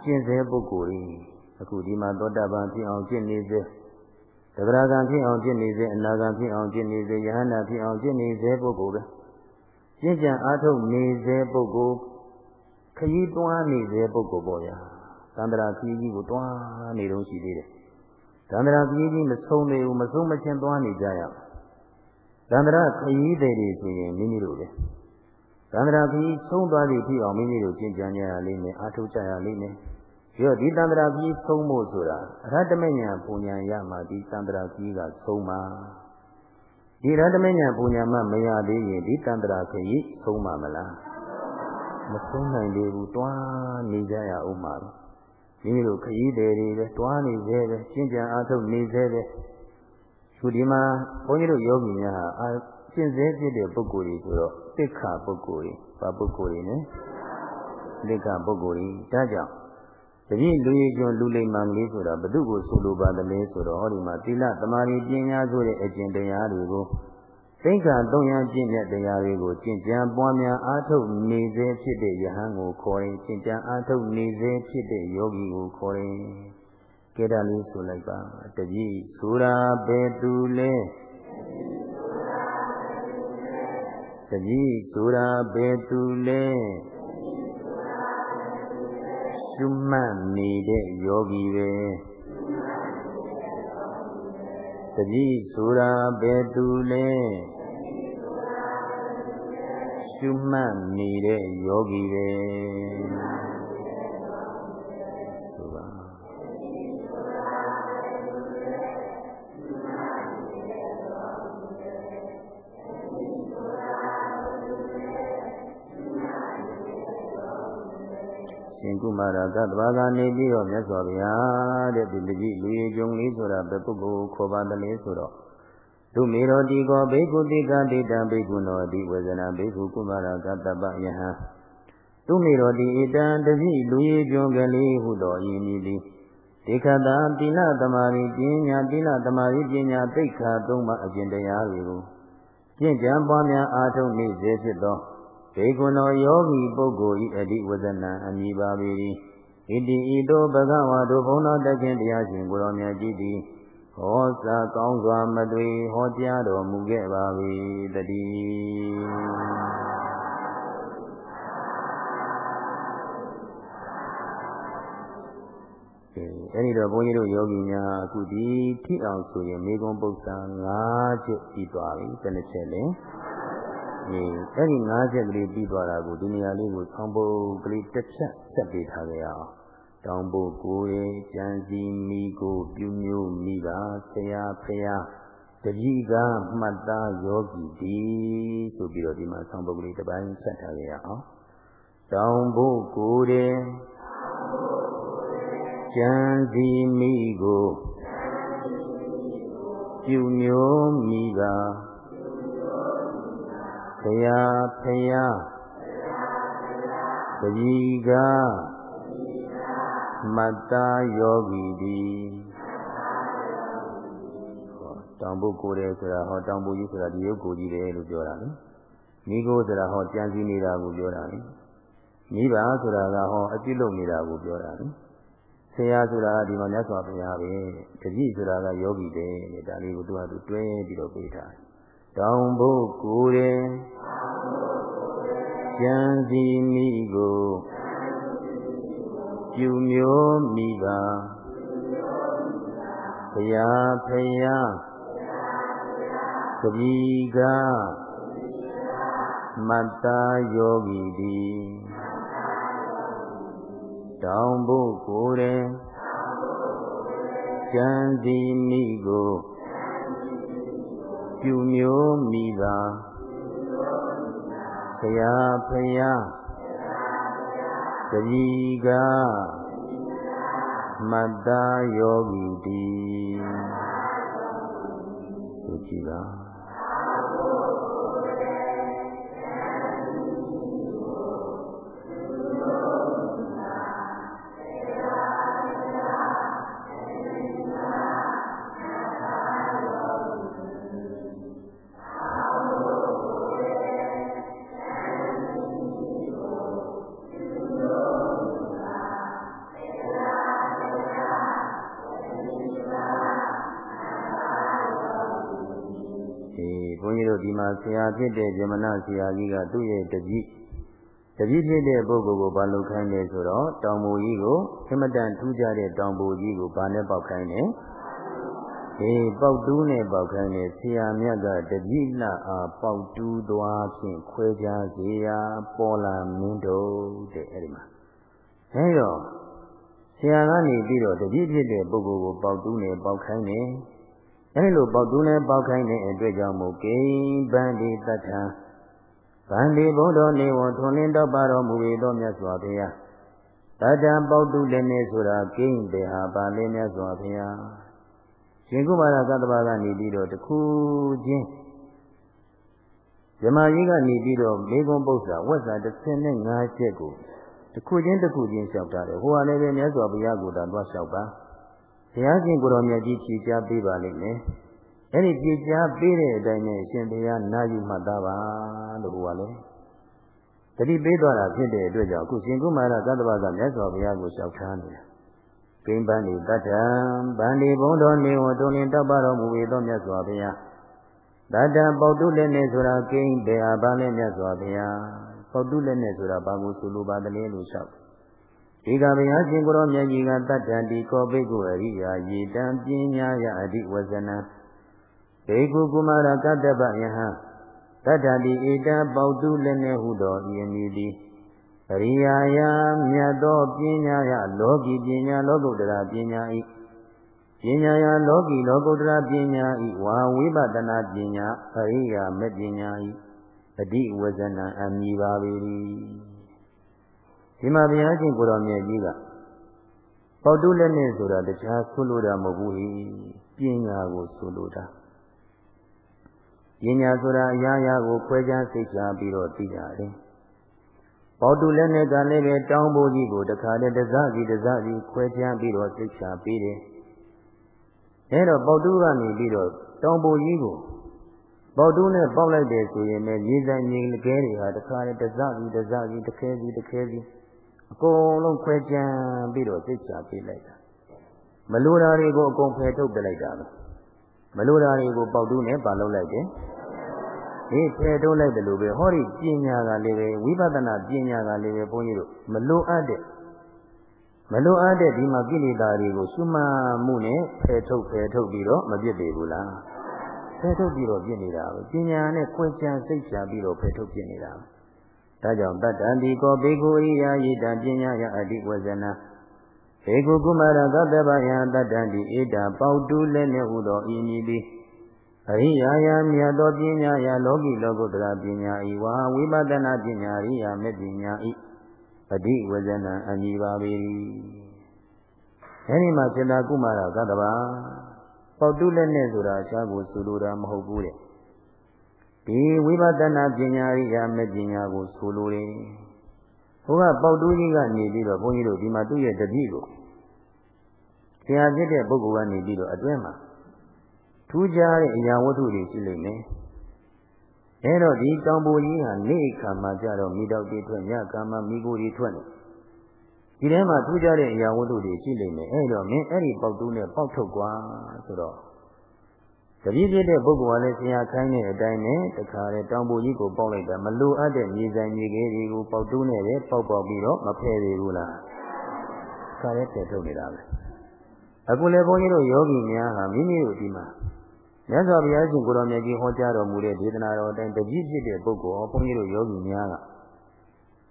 ကျင့်စေပုဂ္ဂိုလ်ကြီးအခုဒီမှာသောတာပန်ဖြစ်အောင်ကျင့်နေစေသဗ္ဗရာဂံဖြစ်အောင်ကျင့်နေစေအနာဂံဖြစ်အောင်ကျင့်နေစေယဟန္တာဖြစ်အောင်ကျင့်နေစေပုဂ္ဂိုလ်ပဲ ကျင့်ကြံအားထုတ်နေစေပုဂ္ဂိုလ်ခရီးတွားနေစေပုဂ္ဂိုလ်ပေါ့ဗျာသန္တရာခရီးကြီးကိုတွားနေတော့ရှိသေးတယ်သန္တရာခရီးကြီးမဆုံးသေးဘူးမဆုံးမချင်းတွားနေကြရအောင်သန္တရာခရီးတွေဆိုရင်မိမိတို့လေသန္တရာခရီးဆုံးသွားပြီဖြစ်အောင်မိမိတို့ကျင့်ကြံကြရလိမ့်မယ်အားထုတ်ကြရလိမ့်မယ်ပြီးတော့ဒီတန္တရာကြီးဆုံးဖို့ဆိုတာအရဟတမညာပူညာရမှဒီတန္တရာကြီးကဆုံးမှာ ဒီရဟတမညာပူညာမှမရသေးရင်ဒီတန္တရာခရီးဆုံးမှာမလားမဆုံးနိုင်သေးဘူးတွားနေကြရအောင်ပါမိမိတို့ခရီးတယ်တွေပဲတွားနေသေးပဲရှင်းကြံအားထုတ်နေသေးပဲခုဒီမှာဘုန်းကြီးတို့ယောဂီများဟာအာရှင်းသေးဖြစ်တဲ့ပုဂ္ဂိုလ်တွေဆိုတော့သိက္ခာပုဂ္ဂိုလ်တွေဘာပုဂ္ဂိုလ်တွေလဲသိက္ခာပုဂ္ဂိုလ်တွေဒါကြောင့် တတိလူရည်ကျွန်းလူလိမ္မာကလေးဆိုတာဘု து ကိုဆိုလိုပါသလဲဆိုတော့ဟောဒီမှာသီလသမာဓိပညာဆိုတဲ့အကျင့်တရားတွေကိုသိက္ခာ၃ရကျင့်တဲ့တရားတွေကိုကျင့်ကြံပွားများအားထုတ်နေစေဖြစ်တဲ့ယဟန်ကိုခေါ်ရင်ကျင့်ကြံအားထုတ်နေစေဖြစ်တဲ့ယောဂီကိုခေါ်ရင်ကဲဒါလေးဆိုလိုက်ပါတတိဆိုတာဘယ်သူလဲတတိဆိုတာဘယ်သူလဲ ရှုမှတ်နေတဲ့ယောဂီပဲတတိဆိုတာဘယ်သူလဲရှုမှတ်နေတဲ့ယောဂီပဲ ကုမာရကတဘာကနေပြီးတော့မြတ်စွာဘုရားတဲ့ဒီတကြီးလူရည်ကြုံလေးဆိုတာဘယ်ပုဂ္ဂိုလ်ခေါ်ပါသလဲဆိုတော့သူမေရောတိကောဘေကုတိကဒိတံဘေကုနောတိဝေဇနာဘေကုကုမာရကတပယဟံသူမေရောတိဣတံတကြီးလူရည်ကြုံကလေးဟုတော်ဤမည်သည်ဒေခတာတိလသမารိပညာတိလသမารိပညာသိက္ခာသုံးပါအကျင့်တရားတွေကိုကျင့်ကြံပွားများအားထုတ်နေစေဖြစ်သော ဘေကုဏောယောဂီပုဂ္ဂိုလ်ဤအဓိဝဇနံအမိပါပေ၏ဣတိဤသို့ဘဂဝါတို့ဘုန်းတော်တခင်တရားရှင်ကိုရောမြတ်ကြီးသည်ဟောစာကောင်းစွာမသွေဟောကြားတော်မူခဲ့ပါ၏တည်းအဲဒီတော့ဘုန်းကြီးတို့ယောဂီများအခုဒီထိအောင်ဆိုရင်မေကွန်ပု္ပ္ပာ၅ချက်ပြီးသွားပြီဘယ်နှချက်လဲ အေးအဲ့ဒီ၅ချက်ကလေးပြီးသွားတာကိုဒီနေရာလေးကိုဆောင်းပုတ်ကလေးတစ်ချက်ဆက်ပေးထားကြရအောင်တောင်းဖို့ကိုယ်ရဲ့ကြံစီမိကိုပြုမျိုးမိပါဆရာဖရာတတိကမှတ်သားယောဂီဒီဆိုပြီးတော့ဒီမှာဆောင်းပုတ်ကလေးတစ်ပိုင်းဆက်ထားကြရအောင်တောင်းဖို့ကိုယ်ရဲ့ကြံစီမိကိုပြုမျိုးမိပါ ဘုရားဖယားတတိကမတ္တယောဂီတိဟောတောင်ပုကိုယ်တယ်ဆိုတာဟောတောင်ပုကြီးဆိုတာဒီရုပ်ကိုကြီးတယ်လို့ပြောတာလေမိကိုဆိုတာဟောကြံစည်နေတာကိုပြောတာလေမိဘဆိုတာကဟောအပြစ်လုပ်နေတာကိုပြောတာလေဆရာဆိုတာဒီမှာမြတ်စွာဘုရားပဲတတိဆိုတာကယောဂီတယ်ဒါလေးကိုသူကသူတွဲပြီးတော့ပေးထားတယ် တောင်ဖို့ကိုယ်ရင်ကြံစီမိကိုပြုမျိုးမိပါဘုရားဖယားသတိကမတ္တယောဂီတိတောင်ဖို့ကိုယ်ရင်ကြံစီမိကို ပြုမျိုးမိပါဘုရားဖယားတတိကမတ္တယောဂီတိဆိုကြည်ပါ ဆရာဖြစ်တဲ့ဇမနဆရာကြီးကသူ့ရဲ့တပည့်တပည့်ဖြစ်တဲ့ပုဂ္ဂိုလ်ကိုဘာလုပ်ခိုင်းလဲဆိုတော့တောင်ပူကြီးကိုခမတန်ထူးကြတဲ့တောင်ပူကြီးကိုဘာနဲ့ပေါက်ခိုင်းလဲအေးပေါက်တူးနဲ့ပေါက်ခိုင်းတယ်ဆရာမြတ်ကတပည့်လှအားပေါက်တူးသွားဖြင့်ခွဲခြားစေရာပေါ်လာမင်းတို့တဲ့အဲ့ဒီမှာအဲတော့ဆရာကနေပြီးတော့တပည့်ဖြစ်တဲ့ပုဂ္ဂိုလ်ကိုပေါက်တူးနဲ့ပေါက်ခိုင်းတယ် အဲဒီလိုပေါက်တူးနဲ့ပေါက်ခိုင်းတဲ့အတွက်ကြောင့်မို့ကိဗန္ဒီတထံဗန္ဒီဘုဒ္ဓနေဝထွန်လင်းတော့ပါတော်မူ၏သောမြတ်စွာဘုရားတတံပေါက်တူးလည်းနေဆိုတာကိန်းတေဟာပါလေမြတ်စွာဘုရားရှင်ကုမာရသတ္တဝါကနေပြီးတော့တခုချင်းဇမာကြီးကနေပြီးတော့မေကွန်ပု္ပ္ပာဝက်စာ15ချက်ကိုတတစ်ခုချင်းတစ်ခုချင်းလျှောက်တာတယ်ဟိုကလည်းပဲမြတ်စွာဘုရားကိုယ်တော်သွားလျှောက်ပါဘု ရားရှင်ကိုတော်မြတ်ကြီးဖြေချပေးပါလိမ့်မယ်အဲ့ဒီဖြေချပေးတဲ့အတိုင်းနဲ့ရှင်ဘုရားနာယူမှတ်သားပါလို့ဟိုကလည်းတတိပေးသွားတာဖြစ်တဲ့အတွက်ကြောင့်အခုရှင်ကုမာရသတ္တဝါကမြတ်စွာဘုရားကိုလျှောက်ထားနေတာကိမ္ပန်ဒီတတ္တံဗန္ဒီဘုံတော်နေဝတုန်လင်းတောက်ပါတော်မူ၏သောမြတ်စွာဘုရားတတ္တပေါတုလည်းနေဆိုတာကိမ့်ပေအားပါလဲမြတ်စွာဘုရားပေါတုလည်းနေဆိုတာဘာကိုဆိုလိုပါသလဲလို့လျှောက် ဒီကဘုရားရှင်ကိုရောမြတ်ကြီးကတတ္တံဒီကောဘိကုအရိယာယေတံပညာယအဓိဝဇနံဘေကုကုမာရကတ္တပယဟံတတ္တတိဧတပေါတုလည်းနေဟုသောဤအမည်သည်အရိယာယမြတ်သောပညာယလောကီပညာလောကုတ္တရာပညာဤပညာယလောကီလောကုတ္တရာပညာဤဝါဝိပဿနာပညာအရိယာမပညာဤအတိဝဇနံအမည်ပါပေ၏ ဒီမှာဘုရားရှင်ကိုတော်မြတ်ကြီးကပေါတုလက်နဲ့ဆိုတာတခြားဆိုလိုတာမဟုတ်ဘူးပညာကိုဆိုလိုတာပညာဆိုတာအရာရာကိုခွဲခြားစိတ်ချပြီးတော့သိရတယ်ပေါတုလက်နဲ့ကလည်းပဲတောင်းဖို့ကြီးကိုတခါတည်းတစစီတစစီခွဲခြားပြီးတော့စိတ်ချပြီးတယ်အဲတော့ပေါတုကနေပြီးတော့တောင်းဖို့ကြီးကိုပေါတုနဲ့ပေါက်လိုက်တယ်ဆိုရင်လည်းမြေဆိုင်မြေကဲတွေဟာတခါတည်းတစစီတစစီတခဲစီတခဲစီ အကုန်လုံးခွဲခြားပြီးတော့စိတ်ချပေးလိုက်တာမလိုတာတွေကိုအကုန်ဖယ်ထုတ်ပြလိုက်တာပဲမလိုတာတွေကိုပေါတုနဲ့ပါလုပ်လိုက်တယ်ဒီဖယ်ထုတ်လိုက်တယ်လို့ပဲဟောဒီပညာကလည်းပဲဝိပဿနာပညာကလည်းပဲဘုန်းကြီးတို့မလိုအပ်တဲ့မလိုအပ်တဲ့ဒီမှာကိလေသာတွေကိုရှုမှတ်မှုနဲ့ဖယ်ထုတ်ဖယ်ထုတ်ပြီးတော့မပြစ်ပေဘူးလားဖယ်ထုတ်ပြီးတော့ပြစ်နေတာပဲပညာနဲ့ခွင့်ချစိတ်ချပြီးတော့ဖယ်ထုတ်ပြစ်နေတာပဲ ဒါကြောင့်တတ္တံဒီကောဘေကုရိယာယိတံပညာယအတိဝဇနာဘေကုကုမာရသတ္တဗယတတ္တံဒီဧတာပေါတုလည်းနှင့်ဟူသောဤမည်သည်အရိယာယမြတ်သောပညာယလောကီလောကုတ္တရာပညာဤဝါဝိပဿနာပညာရိယာမေပညာဤအတိဝဇနံအမိပါပေအဲဒီမှာစေတကုမာရသတ္တဗပေါတုလည်းနဲ့ဆိုတာအခြားကိုဆိုလိုတာမဟုတ်ဘူးတဲ့ ဒီဝိပဿနာပညာရိယာမေပညာကိုဆိုလိုတယ်ဟိုကပေါတူးကြီးကနေပြီးတော့ဘုန်းကြီးတို့ဒီမှာသူ့ရဲ့တပည့်ကိုဆရာဖြစ်တဲ့ပုဂ္ဂိုလ်ကနေပြီးတော့အတွင်းမှာထူးခြားတဲ့အရာဝတ္ထုတွေရှိလိမ့်မယ်အဲတော့ဒီတောင်ပူကြီးဟာနေ့အခါမှာကြတော့မိတော့တွေထွက်ညကံမှာမိကိုတွေထွက်နေဒီထဲမှာထူးခြားတဲ့အရာဝတ္ထုတွေရှိလိမ့်မယ်အဲတော့မင်းအဲ့ဒီပေါက်တူးနဲ့ပေါက်ထုတ်ကွာဆိုတော့ တပည့်ဖြစ်တဲ့ပုဂ္ဂိုလ်ကလည်းဆရာခိုင်းတဲ့အတိုင်းနဲ့တခါလေတောင်ပူကြီးကိုပေါက်လိုက်တာမလိုအပ်တဲ့မြေဆိုင်မြေကြီးတွေကိုပေါက်တူးနဲ့ပဲပေါက်ပေါက်ပြီးတော့မဖယ်သေးဘူးလားခါရဲတည်ထုတ်နေတာပဲအခုလေဘုန်းကြီးတို့ယောဂီများဟာမိမိတို့ဒီမှာမြတ်စွာဘုရားရှင်ကိုတော်မြတ်ကြီးဟောကြားတော်မူတဲ့ဒေသနာတော်အတိုင်းတပည့်ဖြစ်တဲ့ပုဂ္ဂိုလ်ဘုန်းကြီးတို့ယောဂီများက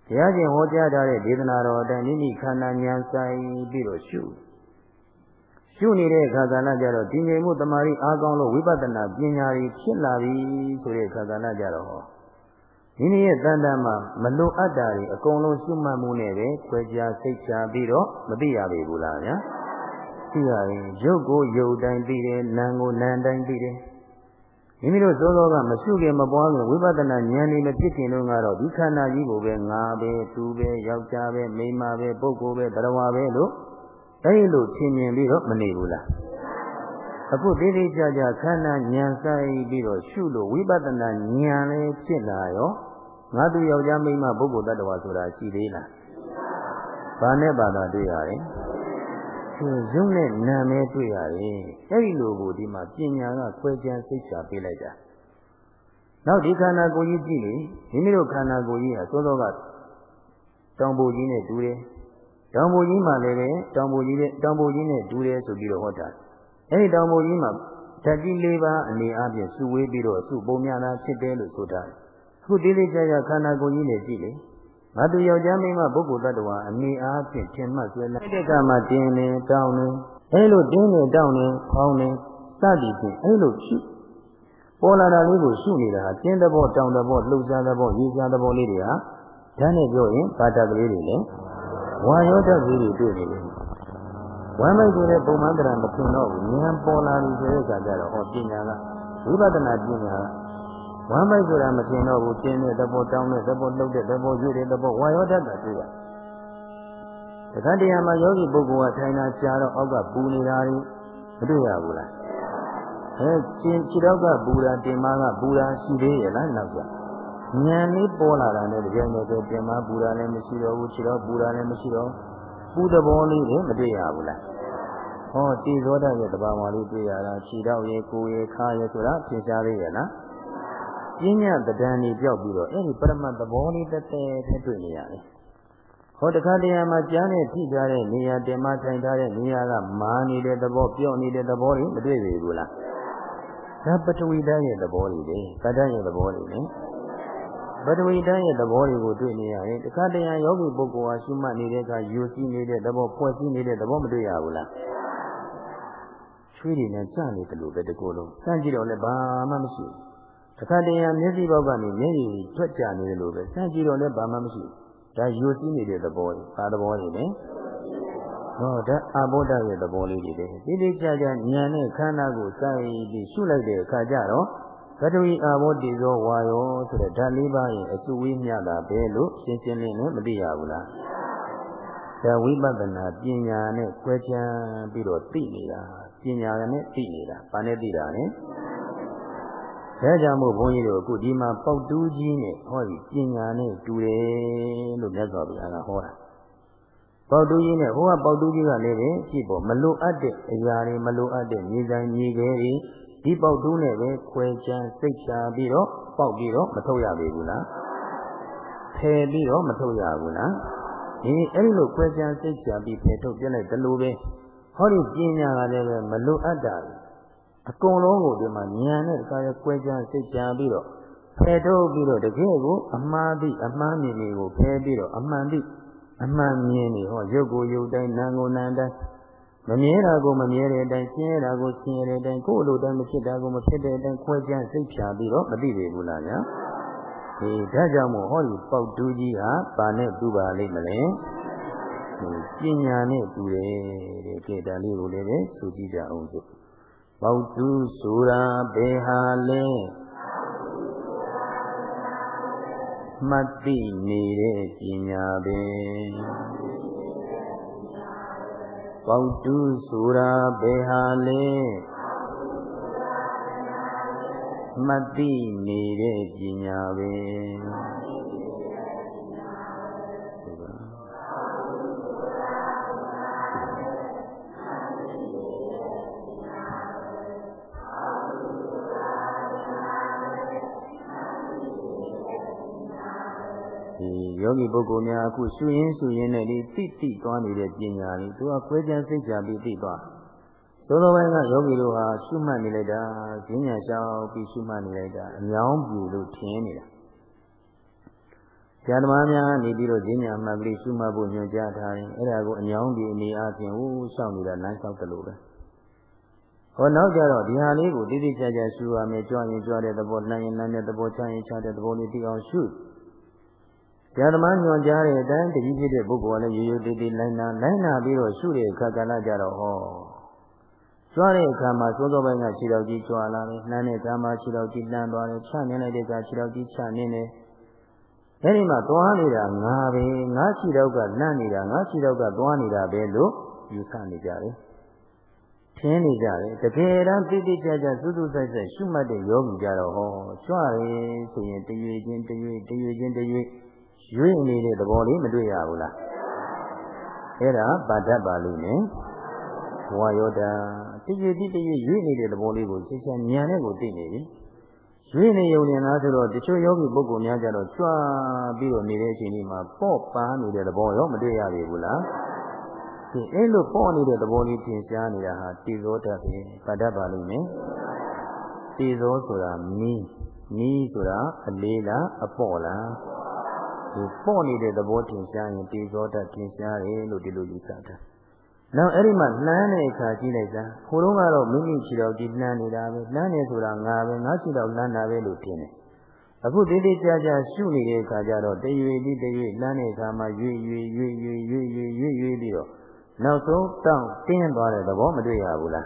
ဘုရားရှင်ဟောကြားထားတဲ့ဒေသနာတော်အတိုင်းမိမိခန္ဓာဉာဏ်ဆိုင်ပြီးတော့ရှု ရှုနေတဲ့အခါကလည်းကြတော့ဒီငြိမ်မှုတမာရီအားကောင်းလို့ဝိပဿနာပညာတွေဖြစ်လာပြီဆိုတဲ့အခါကလည်းကြတော့ဟောမိမိရဲ့တန်တမ်းမှာမလိုအပ်တာတွေအကုန်လုံးရှုမှတ်မှုနဲ့ပဲခွဲခြားစိတ်ချပြီးတော့မသိရပေဘူးလားဗျာသိရတယ်ရုပ်ကိုရုပ်တိုင်းသိတယ်နာမ်ကိုနာမ်တိုင်းသိတယ်မိမိတို့သောသောကမရှုခင်မပွားခင်ဝိပဿနာဉာဏ်လေးမဖြစ်ခင်တုန်းကတော့ဒီခန္ဓာကြီးကိုပဲငါပဲသူပဲယောက်ျားပဲမိန်းမပဲပုဂ္ဂိုလ်ပဲတရားပဲလို့ အဲဒီလိုထင်မြင်ပြီးတော့မနေဘူးလားအခုသေးသေးကြကြခန္ဓာဉာဏ်ဆိုင်ပြီးတော့ရှုလို့ဝိပဿနာဉာဏ်လေးဖြစ်လာရောငါသူယောက်ျားမိန်းမပုဂ္ဂိုလ်တ attva ဆိုတာရှိသေးလားဘာနဲ့ဘာသာတွေ့ရတယ်ရုပ်နဲ့နာမည်တွေ့ရတယ်အဲဒီလိုကိုဒီမှာပညာကခွဲခြားစိတ်ချပေးလိုက်တာနောက်ဒီခန္ဓာကိုယ်ကြီးကြည့်လေမိမိတို့ခန္ဓာကိုယ်ကြီးဟာသောသောကတောင်ပူကြီးနဲ့တူတယ် တောင်ပူကြီးမှလည်းပဲတောင်ပူကြီးနဲ့တောင်ပူကြီးနဲ့တူတယ်ဆိုပြီးတော့ဟောတာအဲဒီတောင်ပူကြီးမှာဓာတ်ကြီး၄ပါးအနေအချင်းစုဝေးပြီးတော့စုပုံများတာဖြစ်တယ်လို့ဆိုတာအခုဒီလေးကြာကြာခန္ဓာကိုယ်ကြီးနဲ့ကြည့်လေငါသူယောက်ျားမိန်းမပုဂ္ဂိုလ်တ attva အနေအားဖြင့်ထင်မှတ်ဆွဲလိုက်တဲ့ကမှာတင်းနေတောင်းနေအဲလိုတင်းနေတောင်းနေခေါင်းနေစသည်ဖြင့်အဲလိုရှုပေါ်လာတာလေးကိုရှုနေတာဟာတင်းတဲ့ဘောတောင်းတဲ့ဘောလှုပ်ရှားတဲ့ဘောရေးရှားတဲ့ဘောလေးတွေဟာဓာတ်နဲ့ပြောရင်ဘာတကလေးတွေလဲ ဝါရောဓာတ်ကြီးတွေတွေ့နေတယ်ဝမ်းမိုက်ဆိုတဲ့ပုံမှန်တရားမထင်တော့ဘူးဉာဏ်ပေါ်လာပြီဆိုတဲ့အခါကျတော့ဟောပညာကဝိပဿနာပညာကဝမ်းမိုက်ဆိုတာမထင်တော့ဘူးကျင်းတဲ့သဘောတောင်းတဲ့သဘောလှုပ်တဲ့သဘောရွေ့တဲ့သဘောဝါရောတတ်တာတွေ့ရတခါတည်းမှာယောဂီပုဂ္ဂိုလ်ကထိုင်တာကြာတော့အောက်ကပူနေတာတွေမတွေ့ရဘူးလားအဲရှင်ခြေတော့ကပူတာတင်မကပူတာရှိသေးရဲ့လားနောက်ကျ ဉာဏ်လေးပေါ်လာတာနဲ့တကယ်နဲ့တင်မပူတာလည်းမရှိတော့ဘူးခြေတော့ပူတာလည်းမရှိတော့ပူသဘောလေးတွေမတွေ့ရဘူးလားဟောတိသောတရဲ့တဘာဝလေးတွေ့ရတာခြေတော့ရေကိုယ်ရေခါရေဆိုတာသင်ရှားသေးရဲ့လားပညာတဒံနေပြောက်ပြီးတော့အဲ့ဒီပရမတ်သဘောလေးတက်တဲ့ထည့်တွေ့နေရတယ်ဟောတခါတည်းမှာကြားနဲ့ထိကြတဲ့နေရာတင်မထိုင်ထားတဲ့နေရာကမာနေတဲ့သဘောပြော့နေတဲ့သဘောတွေမတွေ့ပေဘူးလားဒါပထဝီဓာတ်ရဲ့သဘောတွေလေကတ္တရဲ့သဘောတွေလေ ပထဝီဓာတ်ရဲ့သဘောတွေကိုတွေ့နေရရင်တခါတည်းယောဂီပုဂ္ဂိုလ်ဟာရှုမှတ်နေတဲ့အခါယူစည်းနေတဲ့သဘောဖွဲ့စည်းနေတဲ့သဘောမတွေ့ရဘူးလားချွေးတွေနဲ့ကြနေတယ်လို့ပဲတကူလုံးစမ်းကြည့်တော့လည်းဘာမှမရှိဘူးတခါတည်းမျက်စိဘောက်ကနေမျက်ရည်ထွက်ကြနေတယ်လို့ပဲစမ်းကြည့်တော့လည်းဘာမှမရှိဘူးဒါယူစည်းနေတဲ့သဘောတွေဘာသဘောတွေလဲဟောဒါအဘောဓရဲ့သဘောလေးတွေလေတိတိကျကျဉာဏ်နဲ့ခန္ဓာကိုစိုက်ပြီးရှုလိုက်တဲ့အခါကျတော့ ကတဝီအာဘောတိဇောဝါယောဆိုတဲ့ဓာတ်လေးပါးရဲ့အစုဝေးမြတာပဲလို့ရှင်းရှင်းလင်းလင်းမသိရဘူးလားဒါဝိပဿနာပညာနဲ့ကြွယ်ချမ်းပြီးတော့သိနေတာပညာနဲ့သိနေတာဘာနဲ့သိတာလဲဒါကြောင့်မို့ဘုန်းကြီးတို့အခုဒီမှာပေါက်တူးကြီးနဲ့ဟောဒီပညာနဲ့တူတယ်လို့မြတ်စွာဘုရားကဟောတာပေါက်တူးကြီးနဲ့ဟိုကပေါက်တူးကြီးကလည်းပဲကြည့်ပေါ့မလိုအပ်တဲ့အရာတွေမလိုအပ်တဲ့မြေဆိုင်မြေခဲတွေ ဒီပေါက်တူးနဲ့ပဲခွဲချမ်းစိတ်ချပြီးတော့ပေါက်ပြီးတော့မထုတ်ရပေဘူးလားဖယ်ပြီးတော့မထုတ်ရဘူးလားဒီအဲ့ဒီလိုခွဲချမ်းစိတ်ချပြီးဖယ်ထုတ်ပြလိုက်တယ်လို့ပဲဟောဒီပညာကလည်းပဲမလိုအပ်တာအကုန်လုံးကိုဒီမှာဉာဏ်နဲ့အခါရကွဲကြစိတ်ကြံပြီးတော့ဖယ်ထုတ်ပြီးတော့တကယ်ကိုအမှားသည့်အမှားမြင်တွေကိုဖယ်ပြီးတော့အမှန်သည့်အမှန်မြင်နေဟောရုပ်ကိုရုပ်တိုင်းနာမ်ကိုနာမ်တိုင်း မမြဲတာကိုမမြဲတဲ့အတိုင်းရှင်းရတာကိုရှင်းရတဲ့အတိုင်းကိုယ်လိုတိုင်းမဖြစ်တာကိုမဖြစ်တဲ့အတိုင်းခွဲခြားစိတ်ဖြာပြီးတော့မသိပေဘူးလားညာဒီဒါကြောင့်မို့ဟောဒီပေါက်တူးကြီးဟာဘာနဲ့တူပါလိမ့်မလဲပညာနဲ့တူတယ်တဲ့ကဲဒါလေးကိုလည်းပဲဆိုကြည့်ကြအောင်စို့ပေါက်တူးဆိုတာဘယ်ဟာလဲမှတ်သိနေတဲ့ပညာပဲ ပေါက်တူးဆိုတာဘယ်ဟာလဲမှတ်သိနေတဲ့ပညာပဲ ယောဂီပုဂ္ဂိုလ်များအခုရှုရင်းရှုရင်းနဲ့ဒီတိတိသွားနေတဲ့ပညာလေးသူကခွဲခြားစိတ်ချပြီးသိသွားသို့သောပိုင်းကယောဂီတို့ဟာရှုမှတ်နေလိုက်တာဈဉ္ညာလျှောက်ပြီးရှုမှတ်နေလိုက်တာအမြောင်းပြူလို့ထင်နေတာဆရာသမားများနေပြီးတော့ဈဉ္ညာမှတ်ပြီးရှုမှတ်ဖို့ညွှန်ကြားထားရင်အဲ့ဒါကိုအမြောင်းပြူအနေအချင်းဟိုးရှောက်နေတာလမ်းလျှောက်တယ်လို့ပဲဟောနောက်ကြတော့ဒီဟာလေးကိုတိတိကျကျရှုရမယ်ကြွရင်ကြွတဲ့သဘောနှမ်းရင်နှမ်းတဲ့သဘောချရင်ချတဲ့သဘောလေးသိအောင်ရှုဆ ရာသမားညွှန်ကြားတဲ့အတိုင်းတကြီးဖြစ်တဲ့ပုဂ္ဂိုလ်ကလည်းရိုးရိုးတည်တည်လိုက်နာလိုက်နာပြီးတော့ရှုတဲ့အခါကလည်းကြတော့ဟောကြွားတဲ့အခါမှာသုံးသောပိုင်းကခြေတော်ကြီးကြွားလာတယ်နှမ်းတဲ့အခါမှာခြေတော်ကြီးနှမ်းသွားတယ်ချနေလိုက်တဲ့အခါခြေတော်ကြီးချနေတယ်အဲဒီမှာသွားနေတာငါပဲငါခြေတော်ကနှမ်းနေတာငါခြေတော်ကသွားနေတာပဲလို့ယူဆနေကြတယ်ထင်းနေကြတယ်တကယ်တမ်းတိတိကျကျစွတ်စွတ်ဆိုင်ဆိုင်ရှုမှတ်တဲ့ယောဂီကြတော့ဟောကြွရဲဆိုရင်တရွေချင်းတရွေတရွေချင်းတရွေ ရွေ့နေတဲ့သဘောလေးမတွေ့ရဘူးလားအဲ့ဒါပါတတ်ပါလိမ့်မယ်ဝါယောဒာတည်ရည်တည်ရည်ရွေ့နေတဲ့သဘောလေးကိုရှင်းရှင်းဉာဏ်နဲ့ကိုသိနေပြီရွေ့နေုံနဲ့လားဆိုတော့တချို့ယောဂီပုဂ္ဂိုလ်များကြတော့ကြွားပြီးတော့နေတဲ့အချိန်လေးမှာပေါ့ပန်းနေတဲ့သဘောရောမတွေ့ရပြီဘူးလားဒီအဲ့လိုပေါ့နေတဲ့သဘောလေးသင်ရှားနေတာဟာတည်သောတတ်ပဲပါတတ်ပါလိမ့်မယ်တည်သောဆိုတာမီးမီးဆိုတာအလေးလားအပေါ့လား ဒီပေါ့နေတဲ့သဘောထင်ရှားရင်တေဇောတထင်ရှားတယ်လို့ဒီလိုယူဆတာ။နောက်အဲ့ဒီမှာလှမ်းတဲ့အခါကြည့်လိုက်စမ်း။ဟိုတုန်းကတော့မိမိခြေတော်ကြီးလှမ်းနေတာပဲ။လှမ်းနေဆိုတာငါပဲငါခြေတော်လှမ်းတာပဲလို့ထင်တယ်။အခုတိတိကျကျရှုနေတဲ့အခါကျတော့တရွေပြီးတရွေလှမ်းတဲ့အခါမှာရွေ့ရွေ့ရွေ့ရွေ့ရွေ့ရွေ့ရွေ့ရွေ့ပြီးတော့နောက်ဆုံးတောင့်တင်းသွားတဲ့သဘောမတွေ့ရဘူးလား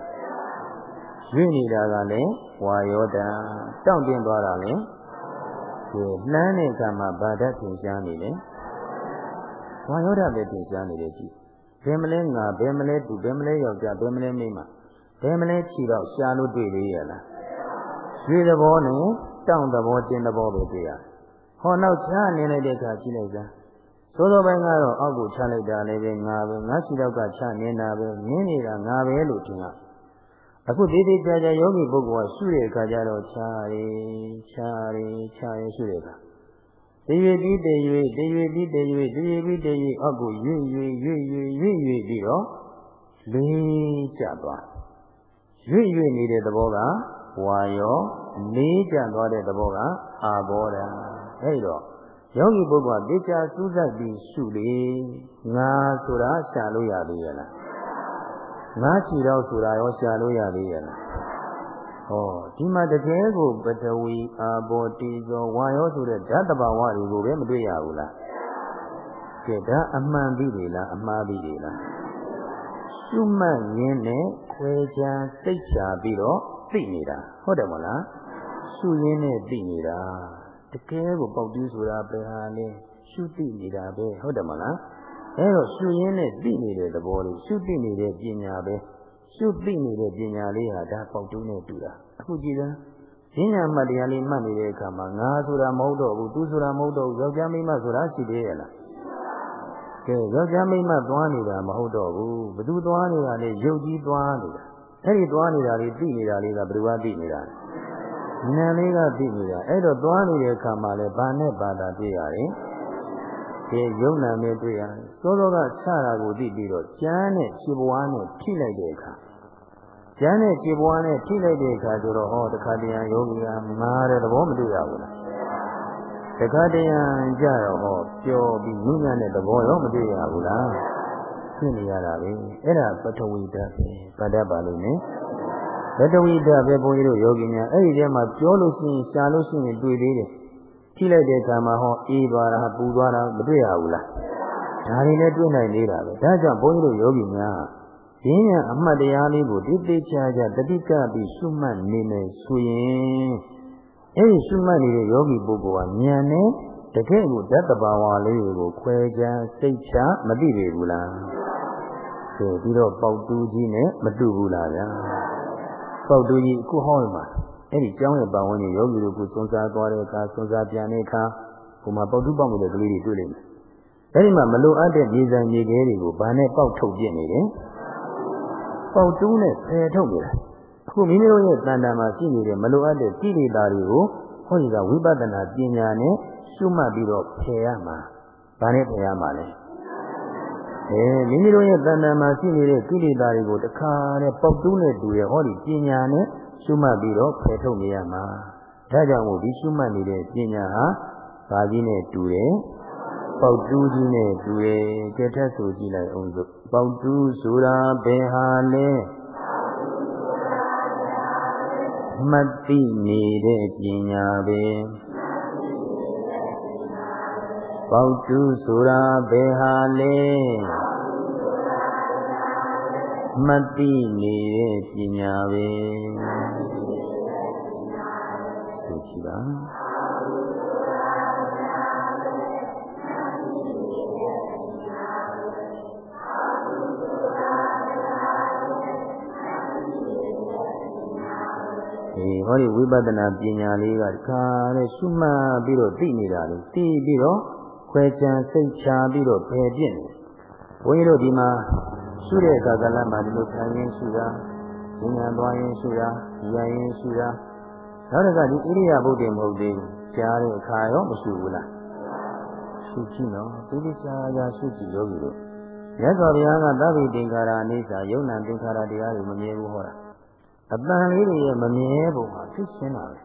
။ရွေ့နေတာကလည်းဝါယောတံတောင့်တင်းသွားတာလည်း ကိုလှမ်းတဲ့အခါမှာဗာဒထင်ရှားနေတယ်။ဝါယောဓပဲထင်ရှားနေတယ်ကြည့်ဘယ်မလဲငါဘယ်မလဲသူဘယ်မလဲယောက်ျားဘယ်မလဲမိန်းမဘယ်မလဲခြေတော့ရှာလို့တွေ့သေးရလားရွှေသဘောနဲ့တောင့်သဘောတင်းသဘောပဲတွေ့ရဟောနောက်ချနေလိုက်တဲ့အခါကြည့်လိုက်စမ်းသို့သောပိုင်းကတော့အောက်ကိုချလိုက်တာလည်းပဲငါပဲငါရှိတော့ကချနေတာပဲနင်းနေတာငါပဲလို့ထင်တာ အခုဒီဒီကြာကြာယောဂီပုဂ္ဂိုလ်ကရှုတဲ့အခါကျတော့ချားရီချားရီချားရီရှုတဲ့အခါတရွေပြီးတရွေတရွေပြီးတရွေတရွေပြီးတရွေအောက်ကိုရွေ့ရွေ့ရွေ့ရွေ့ရွေ့ရွေ့ပြီးတော့လေးကျသွားရွေ့ရွေ့နေတဲ့သဘောကဝါရောလေးကျသွားတဲ့သဘောကအာဘောဓာအဲဒီတော့ယောဂီပုဂ္ဂိုလ်တေချာစူးစိုက်ပြီးရှုလေငါဆိုတာရှာလို့ရသေးရဲ့လား ငါချီတော့ဆိုတာရောရှာလို့ရသေးရဲ့လားဟောဒီမှာတကယ်ကိုပတဝီအာဘောတိဇောဝါယောဆိုတဲ့ဓာတ်တဘာဝတွေကိုပဲမတွေ့ရဘူးလားကဲဒါအမှန်ပြီလေလားအမှားပြီလေလားရှုမှတ်ရင်းနဲ့ခွဲခြားစိတ်ချပြီးတော့သိနေတာဟုတ်တယ်မဟုတ်လားရှုရင်းနဲ့သိနေတာတကယ်ကိုပေါက်တူးဆိုတာပဲဟာလေရှုသိနေတာပဲဟုတ်တယ်မလား အဲတော့ရှုရင်းနဲ့သိနေတဲ့သဘောလေးရှုသိနေတဲ့ပညာပဲရှုသိနေတဲ့ပညာလေးဟာဒါပေါက်တူးနဲ့တူတာအခုကြည့်စမ်းဉာဏ်မှတ်တရားလေးမှတ်နေတဲ့အခါမှာငါဆိုတာမဟုတ်တော့ဘူးသူဆိုတာမဟုတ်တော့ဘူးယောက်ျားမိန်းမဆိုတာရှိသေးရဲ့လားကဲယောက်ျားမိန်းမသွားနေတာမဟုတ်တော့ဘူးဘသူသွားနေတာလဲယုတ်ကြီးသွားနေတာအဲ့ဒီသွားနေတာလေးသိနေတာလေးကဘယ်သူကသိနေတာလဲနာလေးကသိနေတာအဲ့တော့သွားနေတဲ့အခါမှာလည်းဘာနဲ့ဘာသာတွေ့ရတယ်ဒီယုံနာနဲ့တွေ့ရတယ် စောစောကချတာကိုသိပြီးတော့ကျမ်းနဲ့ခြေပွားနဲ့ထိလိုက်တဲ့အခါကျမ်းနဲ့ခြေပွားနဲ့ထိလိုက်တဲ့အခါကျတော့ဟောတခါတည်းယောဂီကမာတဲ့သဘောမတွေ့ရဘူးလားတခါတည်းကြတော့ဟောပျော်ပြီးနုညံ့တဲ့သဘောရောမတွေ့ရဘူးလားဖြစ်နေရတာပဲအဲ့ဒါပထဝီဓာတ်ပဲဗတ်တတ်ပါလိမ့်မယ်ဘတဝိတပဲဘုန်းကြီးတို့ယောဂီများအဲ့ဒီထဲမှာပြောလို့ရှိရင်ရှားလို့ရှိရင်တွေ့သေးတယ်ထိလိုက်တဲ့ကံမှာဟောအေးသွားတာပူသွားတာမတွေ့ရဘူးလား ဒါတွေလည်းတွေ့နိုင်သေးတာပဲဒါကြောင့်ဘုန်းကြီးတို့ယောဂီများရင်းရအမှတ်တရားလေးကိုတိတိကျကျတတိကပြီးရှုမှတ်နေမယ်ဆိုရင်အဲ့ဒီရှုမှတ်နေတဲ့ယောဂီပုဂ္ဂိုလ်ကဉာဏ်နဲ့တကယ့်ကိုဓာတ်တဘာဝလေးကိုခွဲခြားစိတ်ချမသိပေဘူးလားဆိုပြီးတော့ပေါက်တူးကြီးနဲ့မတူဘူးလားဗျာပေါက်တူကြီးအခုဟောရမှာအဲ့ဒီကျောင်းရဲ့ပတ်ဝန်းကျင်ယောဂီတို့ကိုစွန့်စားသွားတဲ့အခါစွန့်စားပြန်တဲ့အခါဟိုမှာပေါက်တူပေါက်မှုတဲ့ကလေးတွေတွေ့လိမ့်မယ် အဲ့ဒီမှာမလိုအပ်တဲ့မြေစံမြေခဲတွေကိုဗာနဲ့ပေါက်ထုတ်ပြနေတယ်ပေါက်တူးနဲ့ဖယ်ထုတ်နေတာအခုမိမိတို့ရဲ့တဏ္ဍာမှာရှိနေတဲ့မလိုအပ်တဲ့ကိလေသာတွေကိုဟောဒီကဝိပဿနာပညာနဲ့ရှုမှတ်ပြီးတော့ဖယ်ရမှာဗာနဲ့ဖယ်ရမှာလဲအဲမိမိတို့ရဲ့တဏ္ဍာမှာရှိနေတဲ့ကိလေသာတွေကိုတခါနဲ့ပေါက်တူးနဲ့တူရဲ့ဟောဒီပညာနဲ့ရှုမှတ်ပြီးတော့ဖယ်ထုတ်နေရမှာဒါကြောင့်မို့ဒီရှုမှတ်နေတဲ့ပညာဟာဘာကြီးနဲ့တူတယ် ပေါက်တူးကြီးနဲ့တူတယ်ကြက်ထက်ဆိုကြည့်လိုက်အောင်စို့ပေါက်တူးဆိုတာဘယ်ဟာလဲမှတ်သိနေတဲ့ပညာပဲပေါက်တူးဆိုတာဘယ်ဟာလဲမသိနေတဲ့ပညာပဲဆိုကြည့်ပါ အေးဟောဒီဝိပဿနာပညာလေးကခါနဲ့ရှုမှတ်ပြီးတော့သိနေတာလေသိပြီးတော့ခွဲခြားစိတ်ချပြီးတော့ပယ်ပြစ်နေဘုန်းကြီးတို့ဒီမှာရှုတဲ့အခါကလည်းမှဒီလိုခံရင်းရှုတာဉာဏ်သွားရင်းရှုတာဉာဏ်ရင်းရှုတာနောက်တစ်ခါဒီဣရိယာပုတ်တယ်မဟုတ်သေးဘူးကြားတဲ့အခါရောမရှုဘူးလားရှုကြည့်နော်ဒီဒီချာချာရှုကြည့်ယောဂီတို့မြတ်စွာဘုရားကသဗ္ဗိတင်္ကာရအိသယုံနာသင်္ခါရတရားတွေမမြဲဘူးဟောတာ အတန်လေးတွေရဲ့မမြဲပုံမှာဖြစ်ရှင်းတာပဲ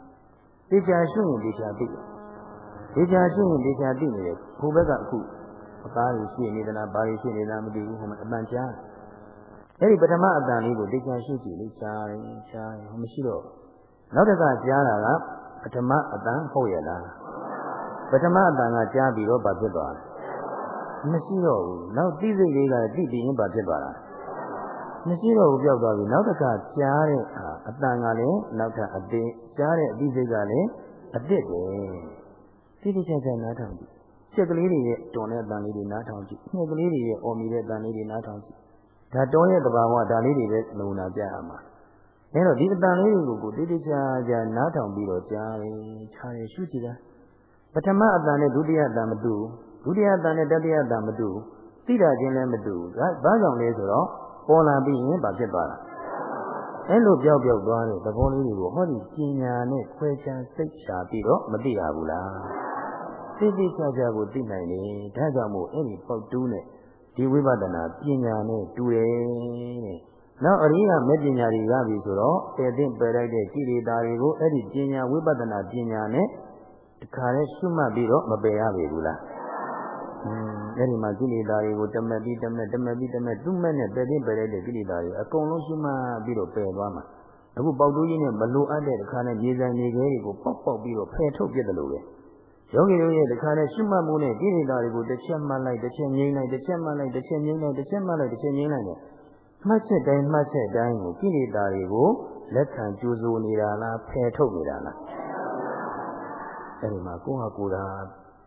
တေချာရှုရင်တေချာသိတယ်တေချာရှုရင်တေချာသိနေတယ်ဘုဘက်ကအခုအကားကြီးရှိနေသလားဘာကြီးရှိနေလားမသိဘူးဟိုမှာအပန်ကြားအဲ့ဒီပထမအတန်လေးကိုတေချာရှုကြည့်လေကြားရင်ကြားရင်မရှိတော့နောက်တစ်ခါကြားတာကပထမအတန်ဟုတ်ရဲ့လားပထမအတန်ကကြားပြီးတော့ဘာဖြစ်သွားလဲမရှိတော့ဘူးနောက်သိစိတ်လေးကသိပြီးရင်ဘာဖြစ်သွားတာ မရှိတော့ဘူးပြောက်သွားပြီနောက်တစ်ခါကြားတဲ့အာအတန်ကလည်းနောက်ထပ်အသိကြားတဲ့အသိစိတ်ကလည်းအစ်စ်ပဲသိသိချာချာနားထောင်ကြည့်ကြက်ကလေးတွေရဲ့တွန်တဲ့အတန်လေးတွေနားထောင်ကြည့်ငှက်ကလေးတွေရဲ့အော်မီတဲ့အတန်လေးတွေနားထောင်ကြည့်ဒါတောရဲ့တဘာဝဒါလေးတွေပဲနမူနာပြရမှာအဲတော့ဒီအတန်လေးတွေကိုကိုတိတိကျကျနားထောင်ပြီးတော့ကြားတယ်ခြားတယ်ရှုကြည့်တာပထမအတန်နဲ့ဒုတိယအတန်မတူဒုတိယအတန်နဲ့တတိယအတန်မတူသိတာချင်းလည်းမတူဘာဘာကြောင့်လဲဆိုတော့ ပေါ်လာပြီးရင်ဘာဖြစ်သွားတာအဲ့လိုပြောက်ပြောက်သွားတဲ့သဘောလေးတွေကိုဟောဒီပညာနဲ့ခွဲခြားစိတ်ချပြီးတော့မသိရဘူးလားသိသိချာချာကိုသိနိုင်တယ်ဒါကြောင့်မို့အဲ့ဒီပေါက်တူးနဲ့ဒီဝိပဿနာပညာနဲ့တူတယ်တဲ့နောက်အရိယာမဲ့ပညာတွေရပြီဆိုတော့ပယ်သိပယ်လိုက်တဲ့ကိလေသာတွေကိုအဲ့ဒီပညာဝိပဿနာပညာနဲ့တခါလဲရှုမှတ်ပြီးတော့မပယ်ရပေဘူးလားอืม အဲ့ဒီမှာကိလေသာတွေကိုတမက်ပြီးတမက်တမက်ပြီးတမက်သူ့မဲ့နဲ့ပယ်သိပယ်လိုက်တဲ့ကိလေသာတွေအကုန်လုံးရှုမှတ်ပြီးတော့ပယ်သွားမှာအခုပေါက်တူးကြီးနဲ့မလိုအပ်တဲ့တခါနဲ့မြေဆိုင်မြေခဲတွေကိုပေါက်ပေါက်ပြီးတော့ဖယ်ထုတ်ပြစ်တယ်လို့ပဲယောဂီတို့ရဲ့တခါနဲ့ရှုမှတ်မှုနဲ့ကိလေသာတွေကိုတစ်ချက်မှတ်လိုက်တစ်ချက်ငြိမ့်လိုက်တစ်ချက်မှတ်လိုက်တစ်ချက်ငြိမ့်လိုက်တစ်ချက်မှတ်လိုက်တစ်ချက်ငြိမ့်လိုက်နဲ့မှတ်ချက်တိုင်းမှတ်ချက်တိုင်းကိုကိလေသာတွေကိုလက်ခံကြိုးစိုးနေတာလားဖယ်ထုတ်နေတာလားအဲဒီမှာကိုယ့်ဟာကိုယ်သာ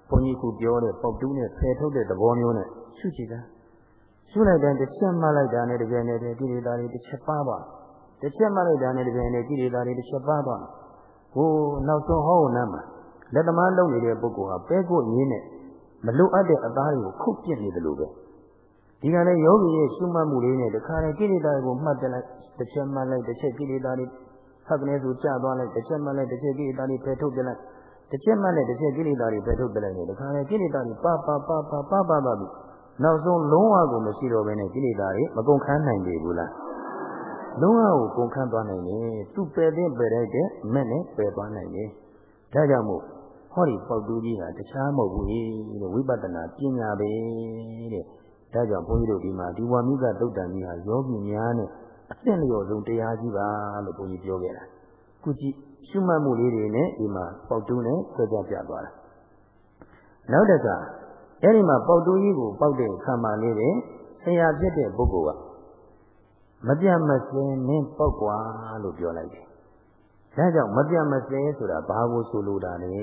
ဘုန်းကြီးကပြောတဲ့ပေါက်တူးနဲ့ဖယ်ထုတ်တဲ့သဘောမျိုးနဲ့ရှုကြည့်တာရှုလိုက်တဲ့တစ်ချက်မှတ်လိုက်တာနဲ့တကယ်နဲ့ကိလေသာတွေတစ်ချက်ပါပါတစ်ချက်မှတ်လိုက်တာနဲ့တကယ်နဲ့ကိလေသာတွေတစ်ချက်ပါပါဟိုနောက်ဆုံးဟောနမ်းမှာလက်သမားလုပ်နေတဲ့ပုဂ္ဂိုလ်ဟာပဲကိုရင်းနဲ့မလိုအပ်တဲ့အသားတွေကိုခုတ်ပြစ်နေတယ်လို့ပဲဒီကနေ့ယောဂီရဲ့ရှုမှတ်မှုလေးနဲ့တခါလေကိလေသာတွေကိုမှတ်တယ်လိုက်တစ်ချက်မှတ်လိုက်တစ်ချက်ကိလေသာတွေဖတ်ကနေဆိုကြာသွားလိုက်တစ်ချက်မှတ်လိုက်တစ်ချက်ကိလေသာတွေဖယ်ထုတ်ပြလိုက် တစ်ချက်မှတ်လိုက်တစ်ချက်ကိလေသာတွေဖယ်ထုတ်ပြလိုက်နေတခါလေကိလေသာတွေပါပါပါပါပါပါပါပြီးနောက်ဆုံးလုံးဝကိုမရှိတော့ဘဲနဲ့ကိလေသာတွေမကုန်ခန်းနိုင်ပြီဘူးလားလုံးဝကိုကုန်ခန်းသွားနိုင်တယ်သူပယ်တဲ့ပယ်လိုက်တဲ့မဲ့နဲ့ပယ်သွားနိုင်တယ်ဒါကြောင့်မို့ဟောဒီပေါက်တူးကြီးဟာတခြားမဟုတ်ဘူးတဲ့ဝိပဿနာပညာပဲတဲ့ဒါကြောင့်ဘုန်းကြီးတို့ဒီမှာဒီဝါမိကသုတ်တန်ကြီးဟာယောဂီများနဲ့အသင့်လျော်ဆုံးတရားကြီးပါလို့ဘုန်းကြီးပြောခဲ့တာခုကြည့် ရှုမှတ်မှုလေးတွေနဲ့ဒီမှာပေါက်တူးနဲ့ဆွဲကြပြသွားတာနောက်တကအဲ့ဒီမှာပေါက်တူးကြီးကိုပေါက်တဲ့ခံပါလေးတဲ့ဆရာဖြစ်တဲ့ပုဂ္ဂိုလ်ကမပြတ်မစင်နဲ့ပေါက်ကွာလို့ပြောလိုက်တယ်ဒါကြောင့်မပြတ်မစဲဆိုတာဘာကိုဆိုလိုတာလဲ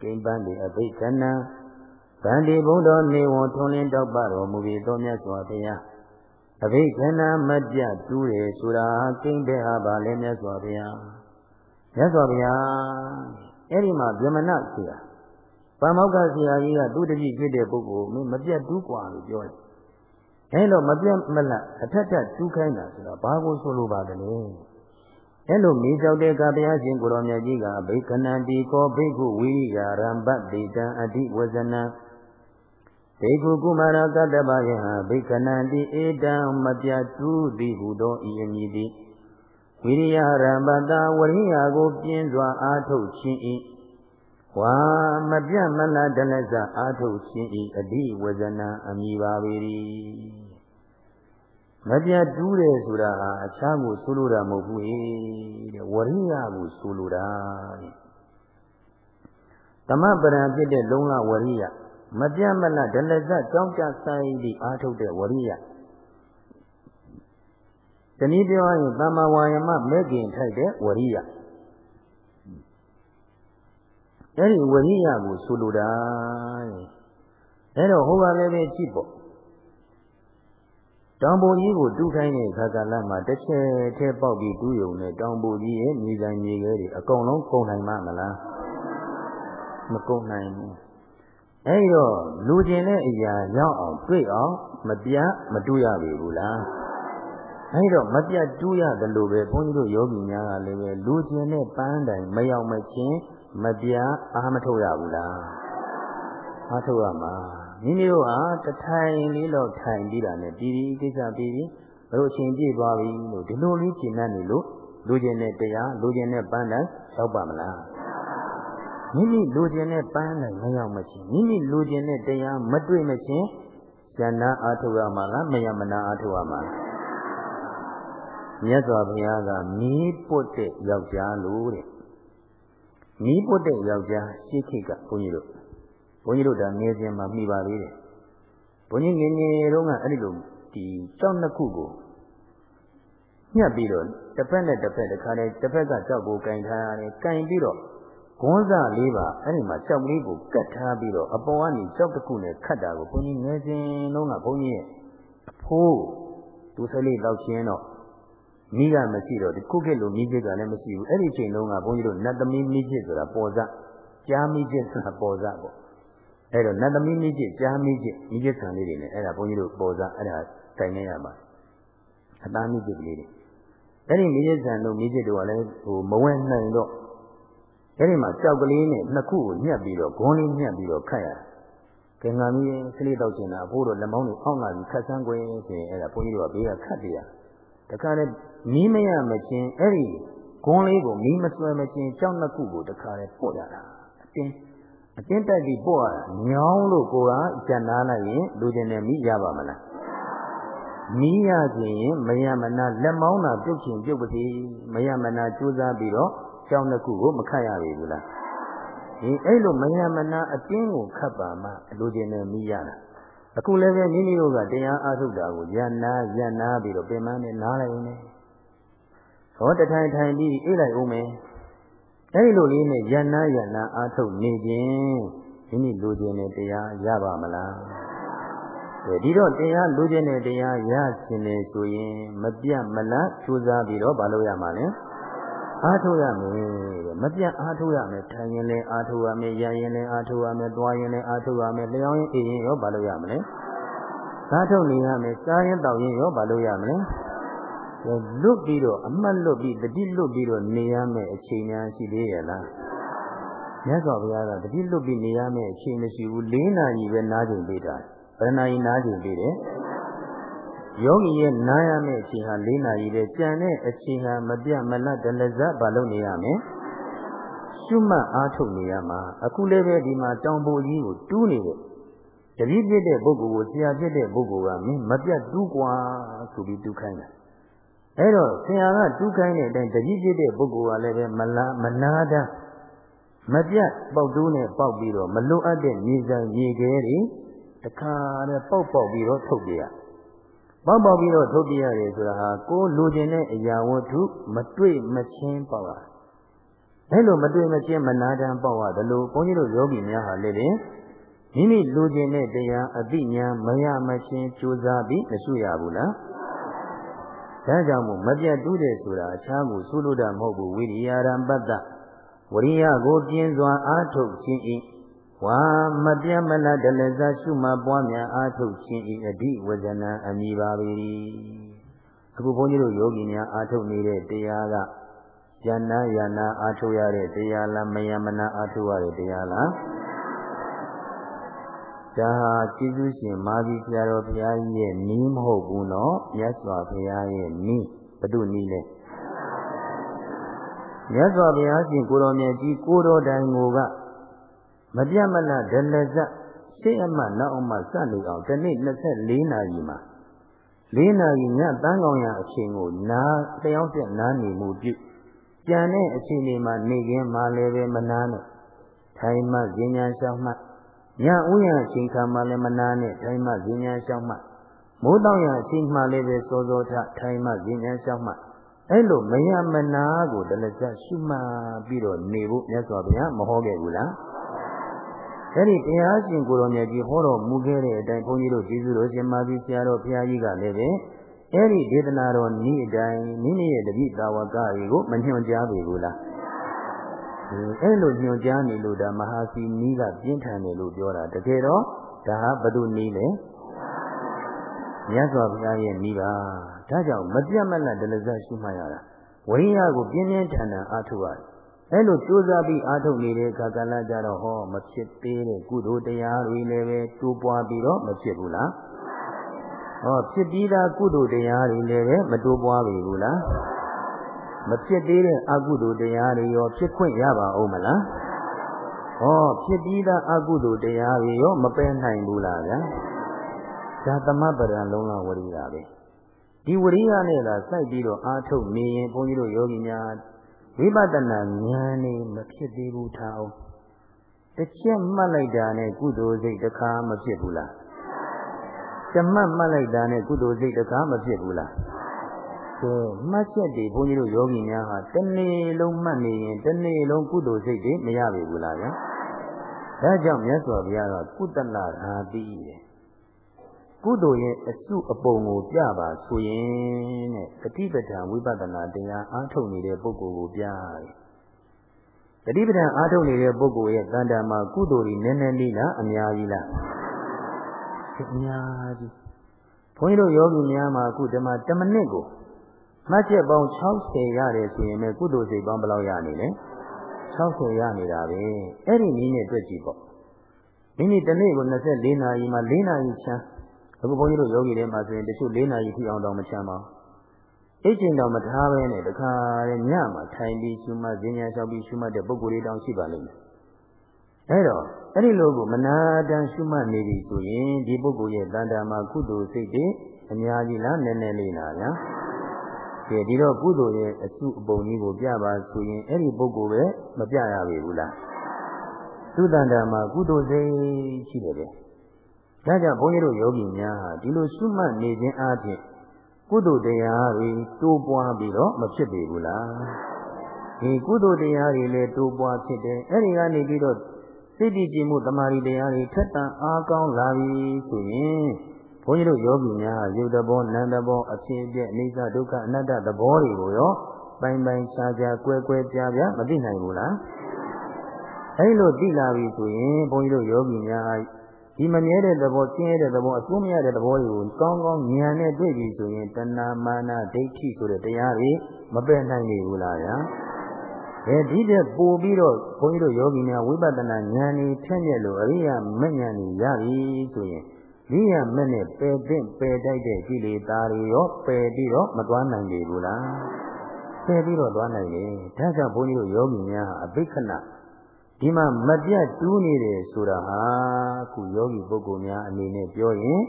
ကိမ္ပန်းဒီအဘိဓနံဗန္ဒီဘုံတော်နေဝထွန်လင်းတောက်ပတော်မူပြီးတော်မြတ်စွာဘုရားအဘိဓနံမပြတ်တူးတယ်ဆိုတာကိမ့်တဲ့ဟာပါလဲမြတ်စွာဘုရား မြတ်စွာဘုရားအဲ့ဒီမှာဗြဟ္မဏဆရာပမောက္ခဆရာကြီးကသူတတိဖြစ်တဲ့ပုဂ္ဂိုလ်မင်းမပြတ်တူးกว่าလို့ပြောတယ်အဲလိုမပြတ်မလတ်အထက်ထက်တူးခိုင်းတာဆိုတော့ဘာကိုဆိုလိုပါသလဲအဲ့လိုမေးလျှောက်တဲ့ကဘုရားရှင်ကိုရောမြတ်ကြီးကဘိက္ခဏံတိကောဘိက္ခုဝိရိယရံပတ္တိတံအဓိဝဇနံဘိက္ခုကုမာရကတ္တပယဟဘိက္ခဏံတိဧတံမပြတ်တူသည်ဟုသောဤအမည်သည် ဝိရိယရံပတ္တဝရိယကိုပြင်းစွာအားထုတ်ခြင်း၏ဝါမပြတ်မလတလဇအားထုတ်ခြင်း၏အဓိဝဇနံအမည်ပါပေ၏မပြတ်တူးတယ်ဆိုတာဟာအခြားကိုဆိုလိုတာမဟုတ်ဘူးတဲ့ဝရိယကိုဆိုလိုတာတဲ့သမပရံဖြစ်တဲ့လုံလဝရိယမပြတ်မလတ်ဒလဇတ်ကြောင်းကြဆိုင်ပြီးအားထုတ်တဲ့ဝရိယ တနည်းပြောရရင်သမ္မာဝါယမမဲ့ခင်ထိုက်တဲ့ဝရိယအဲ့ဒီဝရိယကိုဆိုလိုတာတဲ့အဲ့တော့ဟိုကလည်းပဲကြည့်ပေါ့တောင်ပေါ်ကြီးကိုတူးခိုင်းတဲ့ခါကာလမှာတစ်ချက်ထဲပေါက်ပြီးတူးယုံနဲ့တောင်ပေါ်ကြီးရဲ့မြေဆိုင်မြေခဲတွေအကုန်လုံးကုန်နိုင်မှာမလားမကုန်နိုင်ဘူးအဲဒီတော့လူကျင်တဲ့အရာရောက်အောင်တွေ့အောင်မပြတ်မတူးရပြီဘူးလား အဲဒီတော့မပြတ်တူးရတယ်လို့ပဲဘုန်းကြီးတို့ယောဂီများကလည်းပဲလူကျင်တဲ့ပန်းတိုင်မရောက်မချင်းမပြတ်အားမထုတ်ရဘူးလားအားထုတ်ရမှာမိမိတို့ဟာတထိုင်လေးတော့ထိုင်ပြီးတာနဲ့ပြီးပြီးကိစ္စပြီးပြီးဘလို့အချိန်ပြည့်သွားပြီလို့ဒီလိုလေးရှင်းနေလို့လူကျင်တဲ့တရားလူကျင်တဲ့ပန်းတိုင်းရောက်ပါမလားမိမိလူကျင်တဲ့ပန်းတိုင်းမရောက်မချင်းမိမိလူကျင်တဲ့တရားမတွေ့မချင်းဉာဏ်အားထုတ်ရမှာလားမယမနာအားထုတ်ရမှာလား မြတ်စွာဘုရားကမီးပွတ်တဲ့ယောက်ျားလို့တဲ့မီးပွတ်တဲ့ယောက်ျားရှေးခေတ်ကဘုန်းကြီးတို့ဘုန်းကြီးတို့ဒါငယ်စဉ်မှာမိပါသေးတယ်ဘုန်းကြီးငယ်ငယ်တုန်းကအဲ့ဒီလိုဒီကြောက်နှစ်ခုကိုညှပ်ပြီးတော့တစ်ဖက်နဲ့တစ်ဖက်တစ်ခါတည်းတစ်ဖက်ကကြောက်ကိုကင်ထားရတယ်ကင်ပြီးတော့ဂွန်းစလေးပါအဲ့ဒီမှာကြောက်ကလေးကိုကတ်ထားပြီးတော့အပေါ်ကနေကြောက်တစ်ခုနဲ့ခတ်တာကိုဘုန်းကြီးငယ်စဉ်လုံးကဘုန်းကြီးရဲ့အဖိုးသူဆလေးတောက်ချင်းတော့ မိကမရှိတော့ဒီခုခေတ်လိုမိချစ်ကလည်းမရှိဘူးအဲ့ဒီချိန်လုံးကဘုန်းကြီးတို့နတ်သမီးမိချစ်ဆိုတာပေါ်စကြားမိချစ်ဆိုတာပေါ်စပေါ့အဲ့တော့နတ်သမီးမိချစ်ကြားမိချစ်မိချစ်ဆံလေးတွေနဲ့အဲ့ဒါဘုန်းကြီးတို့ပေါ်စအဲ့ဒါတိုင်နေရပါအသားမိချစ်ကလေးတွေအဲ့ဒီမိချစ်ဆံတို့မိချစ်တို့ကလည်းဟိုမဝဲနိုင်တော့အဲ့ဒီမှာကြောက်ကလေးနဲ့နှစ်ခုကိုညှက်ပြီးတော့ဂွန်းလေးညှက်ပြီးတော့ခတ်ရကင်္ဂါမီးကလေးတောက်ချင်တာအဖိုးတို့လက်မောင်းတွေအောင့်လာပြီးခတ်ဆန်းကွင်းဆိုရင်အဲ့ဒါဘုန်းကြီးတို့ကဘေးကခတ်ပြရတ ခါနဲ့မီးမရမချင်းအဲ့ဒီဂွန်းလေးကိုမီးမဆွဲမချင်းကြောက်နှစ်ခုကိုတခါနဲ့ပို့ရတာအတင်းအတင်းတက်ပြီးပို့ရတာညောင်းလို့ကိုကကြံနာလိုက်ရင်လူကျင်တဲ့မီးရပါမလားမီးရခြင်းမယမနာလက်မောင်းတာပြုတ်ချင်ပြုတ်ပါစေမယမနာကြိုးစားပြီးတော့ကြောင်းတစ်ခုကိုမခတ်ရပြီဘူးလားဒီအဲ့လိုမယမနာအတင်းကိုခတ်ပါမှလူကျင်နေမိရတာ အခုလည်းပဲမိမိတို့ကတရားအားထုတ်တာကိုယန္နာယန္နာပြီးတော့ပင်မနဲ့နားလိုက်နေဟောတထိုင်ထိုင်ပြီးအိတ်လိုက်ဦးမယ်အဲ့လိုလေးနဲ့ယန္နာယန္နာအားထုတ်နေခြင်းမိမိလူကျင်တဲ့တရားရပါမလားဒီတော့တရားလူကျင်တဲ့တရားရခြင်းလေဆိုရင် မပြတ်မလတ်ကြိုးစားပြီးတော့မလုပ်ရမှာလဲ အားထုတ်ရမယ်တဲ့မပြတ်အားထုတ်ရမယ်ထိုင်ရင်လည်းအားထုတ်ရမယ်ရရင်လည်းအားထုတ်ရမယ်တွားရင်လည်းအားထုတ်ရမယ်လျောင်းရင်အေးရင်ရောဘာလို့ရမလဲအားထုတ်နေရမယ်စားရင်တောက်ရင်ရောဘာလို့ရမလဲလွတ်ပြီးတော့အမှတ်လွတ်ပြီးတတိလွတ်ပြီးတော့နေရမယ်အချိန်များရှိသေးရဲ့လားမြတ်စွာဘုရားကတတိလွတ်ပြီးနေရမယ်အချိန်မရှိဘူး၄နာရီပဲနားချိန်ပေးတာဘယ်နာရီနားချိန်ပေးတယ် ယောဂီရဲ့နားရမယ့်အချိန်ဟာ၄နာရီပဲကြံတဲ့အချိန်ဟာမပြတ်မလတ်ဒလဇတ်ဘာလုပ်နေရမလဲရှုမှတ်အားထုတ်နေရမှာအခုလည်းပဲဒီမှာတောင်ပိုကြီးကိုတူးနေတဲ့တတိပြည့်တဲ့ပုဂ္ဂိုလ်ကိုဆရာဖြစ်တဲ့ပုဂ္ဂိုလ်ကမင်းမပြတ်တူးกว่าဆိုပြီးတူးခိုင်းတာအဲ့တော့ဆရာကတူးခိုင်းတဲ့အတိုင်းတတိပြည့်တဲ့ပုဂ္ဂိုလ်ကလည်းပဲမလားမနာတမ်းမပြတ်ပေါက်တူးနဲ့ပေါက်ပြီးတော့မလွတ်အပ်တဲ့မြေစံရေခဲတွေတခါနဲ့ပေါက်ပေါက်ပြီးတော့ထုတ်ပြရ ပေါက်ပေါက်ပြီးတော့ထုတ်ပြရတယ်ဆိုတာဟာကိုယ်လိုချင်တဲ့အရာဝတ္ထုမတွေ့မချင်းပေါက်ရအဲလိုမတွေ့မချင်းမနာတမ်းပေါက်ရတယ်လို့ဘုန်းကြီးတို့ယောဂီများဟာလည်းလေမိမိလိုချင်တဲ့တရားအသိဉာဏ်မရမချင်းကြိုးစားပြီးမရှိရဘူးလားဒါကြောင့်မို့မပြတ်တူးတယ်ဆိုတာအခြားကိုသုလို့တာမဟုတ်ဘူးဝိရိယရံပတ္တဝရိယကိုပြင်းစွာအားထုတ်ခြင်း၏ ဝါမပြတ်မလတ်တလဇရှုမှပွားများအားထုတ်ခြင်းဤအဓိဝဇနံအမိပါပေ။အခုဘုန်းကြီးတို့ယောဂီများအားထုတ်နေတဲ့တရားကယန္နာယန္နာအားထုတ်ရတဲ့တရားလားမယမနာအားထုတ်ရတဲ့တရားလားဒါဟာကျေးဇူးရှင်မာဂီဆရာတော်ဘုရားကြီးရဲ့နီးမဟုတ်ဘူးနော်မြတ်စွာဘုရားရဲ့နီးဘု து နီးလဲမြတ်စွာဘုရားရှင်ကိုတော်မြတ်ကြီးကိုတော်တိုင်ကိုက မပြတ်မလတ်ဒလဇတ်ရှေ့အမှနောက်အမှစနေအောင်ဒီနေ့24နာရီမှာ4နာရီညတန်းကောင်ရအချိန်ကိုနားတယောက်တက်နားနေမှုပြုကြံတဲ့အချိန်လေးမှာနေခင်မှလည်းပဲမနာနဲ့ထိုင်မှဈဉ္ညာလျှောက်မှညဥ်ရအချိန်ခါမှလည်းမနာနဲ့ထိုင်မှဈဉ္ညာလျှောက်မှမိုးတောင်ရအချိန်မှလည်းပဲစောစောထထိုင်မှဈဉ္ညာလျှောက်မှအဲ့လိုမယမနာကိုတလဇတ်ရှုမှတ်ပြီးတော့နေဖို့မြတ်စွာဘုရားမဟောခဲ့ဘူးလား အဲ့ဒီတရားရှင်ကိုရောမြတ်ကြီးဟောတော်မူခဲ့တဲ့အတိုင်းဘုန်းကြီးတို့ကျေးဇူးတော်ရှင်မာသီဆရာတော်ဘုရားကြီးကလည်းပဲအဲ့ဒီဒေသနာတော်ဤအတိုင်းမိမိရဲ့တပိသာဝကတွေကိုမညွှန်ကြားပေဘူးလားအဲ့လိုညွှန်ကြားနေလို့ဒါမဟာစီနီးကပြင်းထန်တယ်လို့ပြောတာတကယ်တော့ဒါဟာဘု து နီးလေမြတ်စွာဘုရားရဲ့နီးပါဒါကြောင့်မပြတ်မလတ်ဒလဇတ်ရှုမှတ်ရတာဝိညာဉ်ကိုပြင်းပြင်းထန်ထန်အားထုတ်ရတယ် အဲ့လိုကြိုးစားပြီးအားထုတ်နေတဲ့အခါကလည်းကြတော့ဟောမဖြစ်သေးတဲ့ကုသိုလ်တရားတွေလည်းပဲတိုးပွားပြီးတော့မဖြစ်ဘူးလားဟောဖြစ်ပြီးသားကုသိုလ်တရားတွေလည်းပဲမတိုးပွားပြီဘူးလားမဖြစ်သေးတဲ့အကုသိုလ်တရားတွေရောဖြစ်ခွင့်ရပါဦးမလားဟောဖြစ်ပြီးသားအကုသိုလ်တရားတွေရောမပယ်နိုင်ဘူးလားဗျာဒါသမပဒံလုံးဝဝရိယပဲဒီဝရိယနဲ့သာစိုက်ပြီးတော့အားထုတ်နေရင်ဘုန်းကြီးတို့ယောဂီများ ဝိပဿနာဉာဏ်นี่မဖြစ်သေးဘူးထားအောင်တစ်ချက်မှတ်လိုက်တာနဲ့ကုသိုလ်စိတ်တစ်ခါမဖြစ်ဘူးလားတမတ်မှတ်လိုက်တာနဲ့ကုသိုလ်စိတ်တစ်ခါမဖြစ်ဘူးလားကဲမှတ်ချက်တွေဘုန်းကြီးတို့ယောဂီများဟာတစ်နေ့လုံးမှတ်နေရင်တစ်နေ့လုံးကုသိုလ်စိတ်တွေမရပြီဘူးလားဗျာဒါကြောင့်မြတ်စွာဘုရားကကုသလရာတိရဲ့ ကုသိုလ်ရဲ့အစုအပုံကိုပြပါဆိုရင်တဲ့တတိပဋ္ဌာန်ဝိပဿနာတရားအားထုတ်နေတဲ့ပုဂ္ဂိုလ်ကိုပြတယ်တတိပဋ္ဌာန်အားထုတ်နေတဲ့ပုဂ္ဂိုလ်ရဲ့တန်တာမှာကုသိုလ်တွေနည်းနည်းလေးလားအများကြီးလားအများကြီးဘုန်းကြီးတို့ယောဂီများမှာအခုဒီမှာ10မိနစ်ကိုမှတ်ချက်ပေါင်း60ရတယ်ဆိုရင်လည်းကုသိုလ်စိတ်ပေါင်းဘယ်လောက်ရနေလဲ60ရနေတာပဲအဲ့ဒီနည်းနဲ့တွေ့ကြည့်ပေါ့မိမိတစ်နေ့ကို24နာရီမှာ4နာရီချမ်း အခုဘုန်းကြီးတို့ယောဂီတွေမှာဆိုရင်တချို့4နာရီထိအောင်တောင်မချမ်းပါဘူးအိတ်ကျင်တောင်မထားပဲနဲ့တခါညမှာထိုင်ပြီးရှုမှတ်ဈဉ္ညာလျှောက်ပြီးရှုမှတ်တဲ့ပုဂ္ဂိုလ်တွေတောင်ရှိပါလိမ့်မယ်အဲ့တော့အဲ့ဒီလိုကိုမနာတန်ရှုမှတ်နေပြီဆိုရင်ဒီပုဂ္ဂိုလ်ရဲ့တန်တာမှာကုသိုလ်စိတ်တွေအများကြီးလားနည်းနည်းလေးလားဗျာကဲဒီတော့ကုသိုလ်ရဲ့အစုအပုံကြီးကိုပြပါဆိုရင်အဲ့ဒီပုဂ္ဂိုလ်ပဲမပြရပြီဘူးလားသူတန်တာမှာကုသိုလ်စိတ်ရှိတယ်ပဲ ဒါကြောင့်ဘုန်းကြီးတို့ယောဂီများဟာဒီလိုရှုမှတ်နေခြင်းအပြင်ကုသိုလ်တရားတွေတိုးပွားပြီးတော့မဖြစ်ပေဘူးလားဒီကုသိုလ်တရားတွေလည်းတိုးပွားဖြစ်တယ်အဲ့ဒီကနေပြီးတော့စိတ်တည်ကြည်မှုတမာရီတရားတွေထက်တန်အားကောင်းလာပြီဆိုရင်ဘုန်းကြီးတို့ယောဂီများရုပ်တဘောနံတဘောအဖြစ်အပျက်အိဋ္ဌဒုက္ခအနတ္တသဘောတွေကိုရောပိုင်ပိုင်ခြားခြားကွဲကွဲပြားပြားမသိနိုင်ဘူးလားအဲလိုသိလာပြီဆိုရင်ဘုန်းကြီးတို့ယောဂီများ ဒီမမြဲတဲ့သဘောဆင်းရဲတဲ့သဘောအဆိုးမရတဲ့သဘောတွေကိုကောင်းကောင်းဉာဏ်နဲ့တွေ့ပြီဆိုရင်တဏမာနဒိဋ္ဌိဆိုတဲ့တရားတွေမပယ်နိုင်နေဘူးလားဗျာအဲဒီတဲ့ပို့ပြီးတော့ဘုန်းကြီးတို့ယောဂီများဝိပဿနာဉာဏ်ဤထက်မြက်လို့အရိယာမဉဏ်ဤရပြီဆိုရင်ဒီရမနဲ့ပယ်တဲ့ပယ်တိုက်တဲ့ကိလေသာတွေရောပယ်ပြီးတော့မသွားနိုင်ပြီဘူးလားပယ်ပြီးတော့သွားနိုင်တယ်ဒါကြောင့်ဘုန်းကြီးတို့ယောဂီများအဘိက္ခဏ ဒီမှာမပြတ်တူးနေတယ်ဆိုတာဟာအခုယောဂီပုဂ္ဂိုလ်များအနေနဲ့ပြောရင်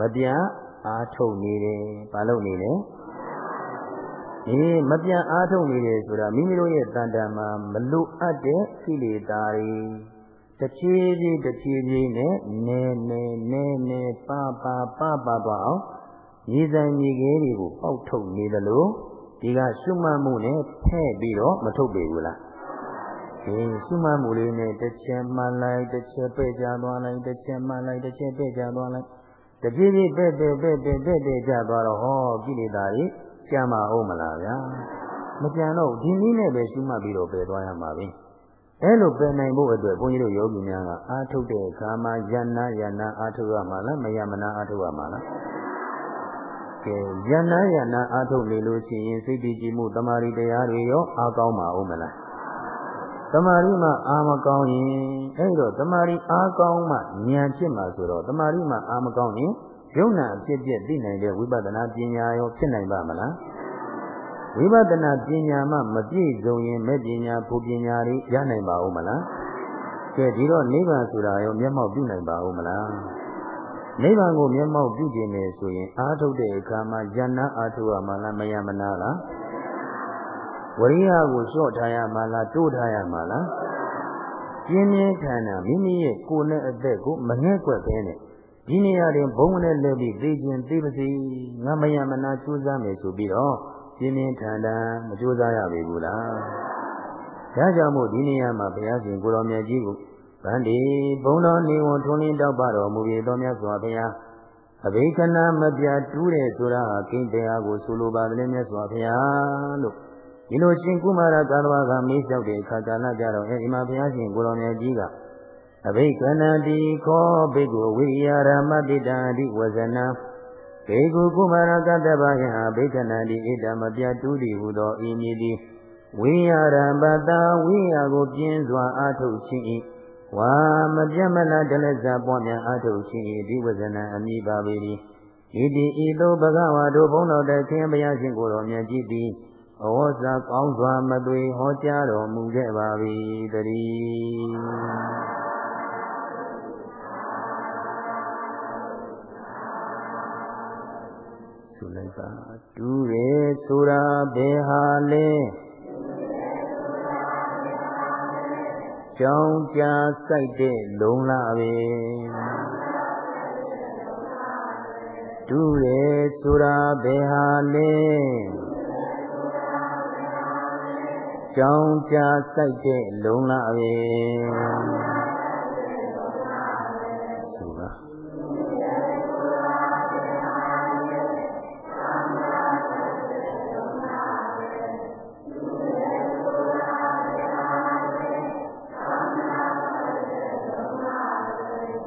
မပြတ်အားထုတ်နေတယ်ဘာလို့နေလဲဒီမပြတ်အားထုတ်နေတယ်ဆိုတာမိမိတို့ရဲ့တန်တန်မှာမလိုအပ်တဲ့ကိလေသာတွေတဖြည်းဖြည်းတဖြည်းဖြည်းနဲ့နဲနဲနဲနဲပါပါပါပါပါအောင်ရည်စံရည်ခဲတွေကိုပေါက်ထုတ်နေတယ်လို့ဒီကရှုမှတ်မှုနဲ့ဖဲ့ပြီးတော့မထုတ်ပေဘူးလား ဒီရှုမှတ်မှုလေးနဲ့တစ်ချက်မှန်လိုက်တစ်ချက်ပဲ့ကြသွားလိုက်တစ်ချက်မှန်လိုက်တစ်ချက်ပဲ့ကြသွားလိုက်တပြေးပြေးပဲ့ပဲ့ပဲ့ပဲ့ပဲ့ပဲ့ကြသွားတော့ဟောကိလေသာတွေကြံပါအောင်မလားဗျာမကြံတော့ဒီနည်းနဲ့ပဲရှုမှတ်ပြီးတော့ပယ်သွားရမှာပဲအဲလိုပယ်နိုင်ဖို့အတွက်ဘုန်းကြီးတို့ယောဂီများကအာထုတ်တဲ့အခါမှာယန္နာယန္နာအာထုတ်ရမှာလားမယမနာအာထုတ်ရမှာလားကဲယန္နာယန္နာအာထုတ်နေလို့ရှိရင်စိတ်တည်ကြည်မှုတမာရီတရားတွေရောအားကောင်းပါဦးမလား တမာရီမှအာမကောင်းရင်အဲ့တော့တမာရီအားကောင်းမှဉာဏ်ဖြစ်မှာဆိုတော့တမာရီမှအာမကောင်းရင်ယုံနာအဖြစ်ပြည့်သိနိုင်တဲ့ဝိပဿနာပညာရောဖြစ်နိုင်ပါမလားဝိပဿနာပညာမှမပြည့်စုံရင်မဲ့ပညာဘုပညာတွေရနိုင်ပါဦးမလားကဲဒီတော့နိဗ္ဗာန်ဆိုတာရောမျက်မှောက်ပြုနိုင်ပါဦးမလားနိဗ္ဗာန်ကိုမျက်မှောက်ပြုခြင်းနဲ့ဆိုရင်အာထုတ်တဲ့အခါမှာယန္နာအာထုတ်ရမှာလားမယမနာလား ဝရိယကိုလျှော့ထားရမှာလားတိုးထားရမှာလားပြင်းပြင်းထန်ထန်မိမိရဲ့ကိုယ်နဲ့အသက်ကိုမငဲ့ကွက်ပဲနဲ့ဒီနေရာတွင်ဘုံနဲ့လဲပြီးသိခြင်းသိပါစေငါမယမနာကြိုးစားမယ်ဆိုပြီးတော့ပြင်းပြင်းထန်ထန်မကြိုးစားရပေဘူးလားဒါကြောင့်မို့ဒီနေရာမှာဘုရားရှင်ကိုတော်မြတ်ကြီးကိုဗန္ဒီဘုံတော်နေဝန်ထွန်းလင်းတောက်ပတော်မူပြီးတော်မြတ်စွာဘုရားအဘိခဏမပြတူးတယ်ဆိုတာဟာကိန်းတရားကိုဆိုလိုပါတယ်မြတ်စွာဘုရားလို့ ဒီလိုရှင်ကုမာရကာသဝကမေးလျှောက်တဲ့အခါကာလကြတော့အဲဒီမှာဘုရားရှင်ကိုတော်မြတ်ကြီးကအဘိကဏတိခောဘိက္ခုဝိရရမတိတံတိဝဇနံဘေကုကုမာရကတ္တဗယံဘိကဏတိဣဒမပြတူတိဟုသောဤမည်သည်ဝိရရပတဝိယကိုပြင်းစွာအာထုတ်ခြင်း၏ဝါမပြတ်မလားတလက်စာပွားများအာထုတ်ခြင်း၏ဒီဝဇနံအမိပါပေ၏ဣတိဤသို့ဘဂဝါတို့ဘုန်းတော်တခင်ဘုရားရှင်ကိုယ်တော်မြတ်ကြီးသည် ဩဇာကောင်းစွာမသွေဟောကြားတော်မူခဲ့ပါ၏တည်းဆိုလိုက်ပါတူရဲဆိုတာဘယ်ဟာလဲကြောင်းကြားစိုက်တဲ့လုံလာပဲတူတယ်ဆိုတာဘယ်ဟာလဲ ကြောင်းကြစိုက်တဲ့လုံလာပဲဆိုပါ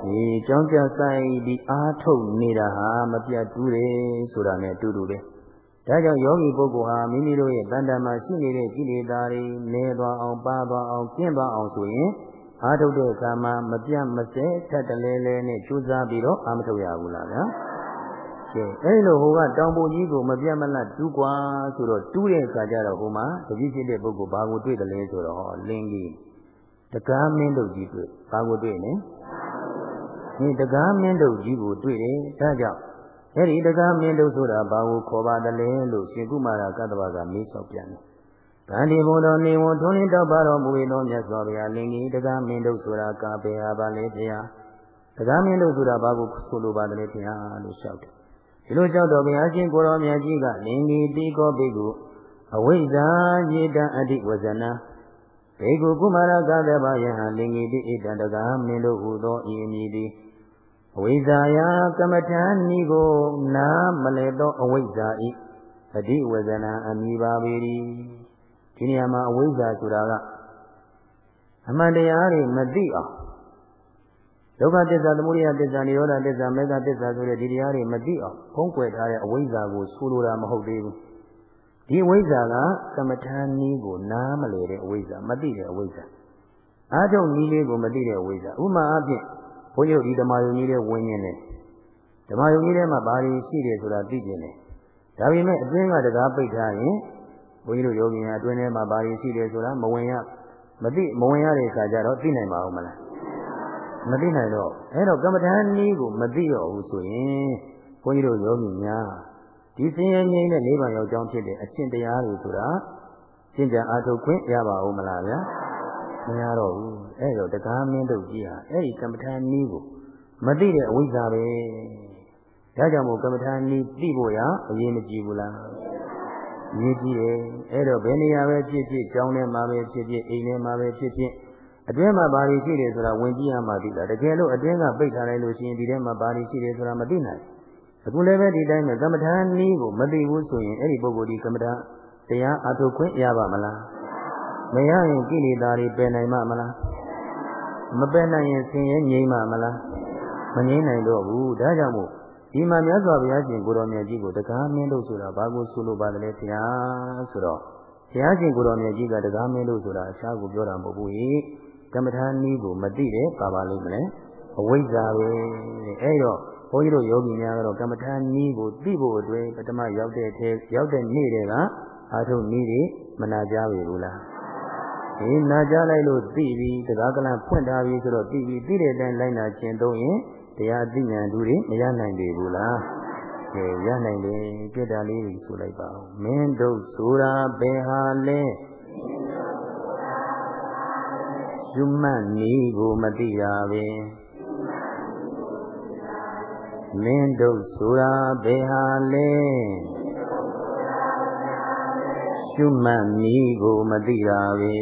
ဒီကြောင်းကြဆိုင်ပြီးအားထုတ်နေတာဟာမပြတ်တူးတယ်ဆိုတာနဲ့အတူတူပဲ ဒါကြောင့်ယောဂီပုဂ္ဂိုလ်ဟာမိမိတို့ရဲ့တဏ္ဍာမှာရှိနေတဲ့ကိလေသာတွေနည်းသွားအောင်ပါသွားအောင်ကျင့်သွားအောင်ဆိုရင်အားထုတ်တဲ့အခါမှာမပြတ်မစဲထက်တလဲလဲနဲ့ကြိုးစားပြီးတော့အားမထုတ်ရဘူးလားဗျာကဲအဲဒီလိုဟိုကတောင်ပူကြီးကိုမပြတ်မလတ်တူးกว่าဆိုတော့တူးတဲ့အခါကျတော့ဟိုမှာတတိဖြစ်တဲ့ပုဂ္ဂိုလ်ဘာကိုတွေ့တယ်လဲဆိုတော့လင်းကြီးတကားမင်းတို့ကြီးတွေ့ဘာကိုတွေ့လဲဒီတကားမင်းတို့ကြီးကိုတွေ့တယ်ဒါကြောင့် အဲ့ဒီတကားမင်းတို့ဆိုတာဘာကိုခေါ်ပါတယ်လဲလို့ရှင်ကုမာရကတ္တဝကမေးလျှောက်ပြန်တယ်ဗန္ဒီဘုံတော်နေဝန်ထုံးလင်းတော့ပါတော်မူ၏သောမြတ်စွာဘုရားလင်ကြီးတကားမင်းတို့ဆိုတာကာပေဟာပါလေဖေဟာတကားမင်းတို့ဆိုတာဘာကိုဆိုလိုပါတယ်ဖေဟာလို့လျှောက်တယ်ဒီလိုလျှောက်တော့ဘုရားရှင်ကိုရောမြတ်ကြီးကလင်ကြီးတိကောဘိက္ခုအဝိဇ္ဇာယေတံအတိဝဇနံဘေကုကုမာရကတ္တဗယဟလင်ကြီးတိဣတံတကားမင်းတို့ဟူသောဤအမည်သည် အဝိဇ္ဇာယကမ္မထန်ဤကိုနာမလဲသောအဝိဇ္ဇာဤအတိဝဇနံအမိပါပေ၏ဒီနေရာမှာအဝိဇ္ဇာဆိုတာကအမှန်တရားတွေမသိအောင်ဒုက္ခသစ္စာသမုဒယသစ္စာនិရောဓသစ္စာမေဃသစ္စာဆိုတဲ့ဒီတရားတွေမသိအောင်ဖုံးကွယ်ထားတဲ့အဝိဇ္ဇာကိုဆိုလိုတာမဟုတ်သေးဘူးဒီအဝိဇ္ဇာကကမ္မထာနည်းကိုနားမလဲတဲ့အဝိဇ္ဇာမသိတဲ့အဝိဇ္ဇာအားထုတ်နည်းလေးကိုမသိတဲ့အဝိဇ္ဇာဥမာအဖြစ် ဘုန်းကြီးတို့ဒီဓမ္မယုံကြီးတဲ့ဝင်းနေတယ်ဓမ္မယုံကြီးထဲမှာဘာတွေရှိတယ်ဆိုတာသိကျင်တယ်ဒါပေမဲ့အတွင်းကတကားပိတ်ထားရင်ဘုန်းကြီးတို့ယောဂီများအတွင်းထဲမှာဘာတွေရှိတယ်ဆိုတာမဝင်ရမသိမဝင်ရတဲ့အခါကျတော့သိနိုင်ပါဦးမလားမသိနိုင်တော့အဲ့တော့ကမ္မဋ္ဌာန်းနည်းကိုမသိတော့ဘူးဆိုရင်ဘုန်းကြီးတို့ယောဂီများဒီဆင်းရဲငြိမ်းတဲ့နိဗ္ဗာန်ရောက်ကြောင်းဖြစ်တဲ့အကျင့်တရားတွေဆိုတာရှင်းကြအားထုတ်ခွင့်ရပါဦးမလားဗျာမရတော့ဘူး အဲ့တော့တကားမင်းတို့ကြီးဟာအဲ့ဒီကမ္မထာနည်းကိုမသိတဲ့အဝိဇ္ဇာပဲဒါကြောင့်မို့ကမ္မထာနည်းသိဖို့ရအရေးမကြီးဘူးလားအရေးကြီးတယ်အဲ့တော့ဘယ်နေရာပဲဖြစ်ဖြစ်ကျောင်းထဲမှာပဲဖြစ်ဖြစ်အိမ်ထဲမှာပဲဖြစ်ဖြစ်အတွင်းမှာဘာတွေရှိတယ်ဆိုတာဝင်ကြည့်ရမှသိတာတကယ်လို့အတွင်းကပိတ်ထားလိုက်လို့ရှိရင်ဒီထဲမှာဘာတွေရှိတယ်ဆိုတာမသိနိုင်အခုလည်းပဲဒီတိုင်းပဲကမ္မထာနည်းကိုမသိဘူးဆိုရင်အဲ့ဒီပုဂ္ဂိုလ်ဒီကမ္မထာတရားအထုတ်ခွင့်ရပါမလားမရရင်ကိလေသာတွေပယ်နိုင်မှာမလား မပယ်နိုင်ရင်ဆင်းရဲငြိမ်းမှာမလားမငြိမ်းနိုင်တော့ဘူးဒါကြောင့်မို့ဒီမှာမြတ်စွာဘုရားရှင်ကိုတော်မြတ်ကြီးကိုတကားမင်းလို့ဆိုတာဘာကိုဆိုလိုပါလဲဘုရားဆိုတော့ဘုရားရှင်ကိုတော်မြတ်ကြီးကတကားမင်းလို့ဆိုတာအခြားကိုပြောတာမဟုတ်ဘူးဟိကမ္မထာနည်းကိုမသိတဲ့ပါပါလိမ့်မလဲအဝိဇ္ဇာပဲအဲ့တော့ဘုန်းကြီးတို့ယောဂီများကတော့ကမ္မထာနည်းကိုသိဖို့အတွက်ပထမရောက်တဲ့အထဲရောက်တဲ့နေ့တည်းကအာထုနည်းတွေမနာကြပြီဘူးလား ဒီနာကြလိုက်လို့သိပြီတရားကလန်ဖွင့်ထားပြီဆိုတော့သိပြီသိတဲ့အတိုင်းလိုက်နာကျင့်သုံးရင်တရားအသိဉာဏ်ဓုတွေမရနိုင်ပြီဘူးလားကဲရနိုင်တယ်ကြွတာလေးတွေဆိုလိုက်ပါဦးမင်းတို့ဆိုတာဘယ်ဟာလဲရှုမှတ်နည်းကိုမသိရပဲမင်းတို့ဆိုတာဘယ်ဟာလဲ ရှုမှတ်နည်းကိုမသိတာပဲ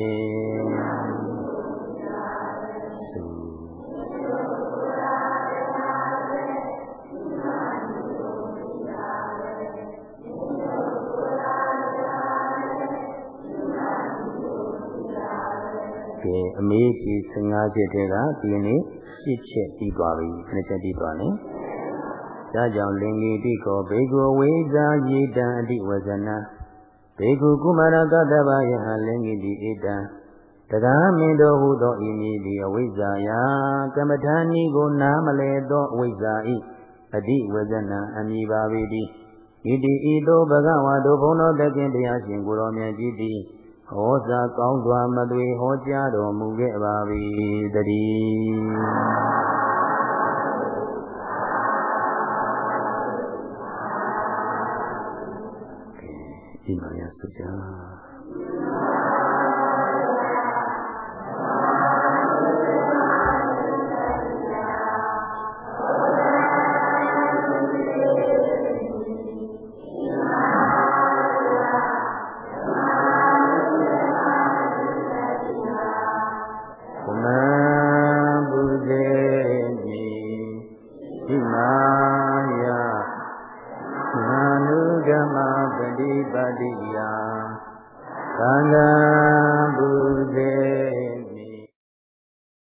ကဲအမေးကြီး15ချက်တည်းကဒီနေ့7ချက်ပြီးသွားပြီ9ချက်ပြီးသွားတယ်ဒါကြောင့်လင်္ကေတိကောဘေကောဝေဇာယေတံအတိဝဇနာ ဘေကုကုမာရကတ္တဗယဟလင်္ကိတိဧတံတကားမင်းတို့ဟုသောဤမည်သည်အဝိဇ္ဇာယကမ္မထာနီကိုနားမလဲသောအဝိဇ္ဇာဤအတိဝဇနံအမိပါပေတိဣတိဤသို့ဘဂဝါတို့ဘုန်းတော်တခင်တရားရှင်ကိုရောမြတ်ကြီးသည်ဟောစာကောင်းစွာမသွေဟောကြားတော်မူခဲ့ပါ၏တည်းဒီမှာရစ ကြ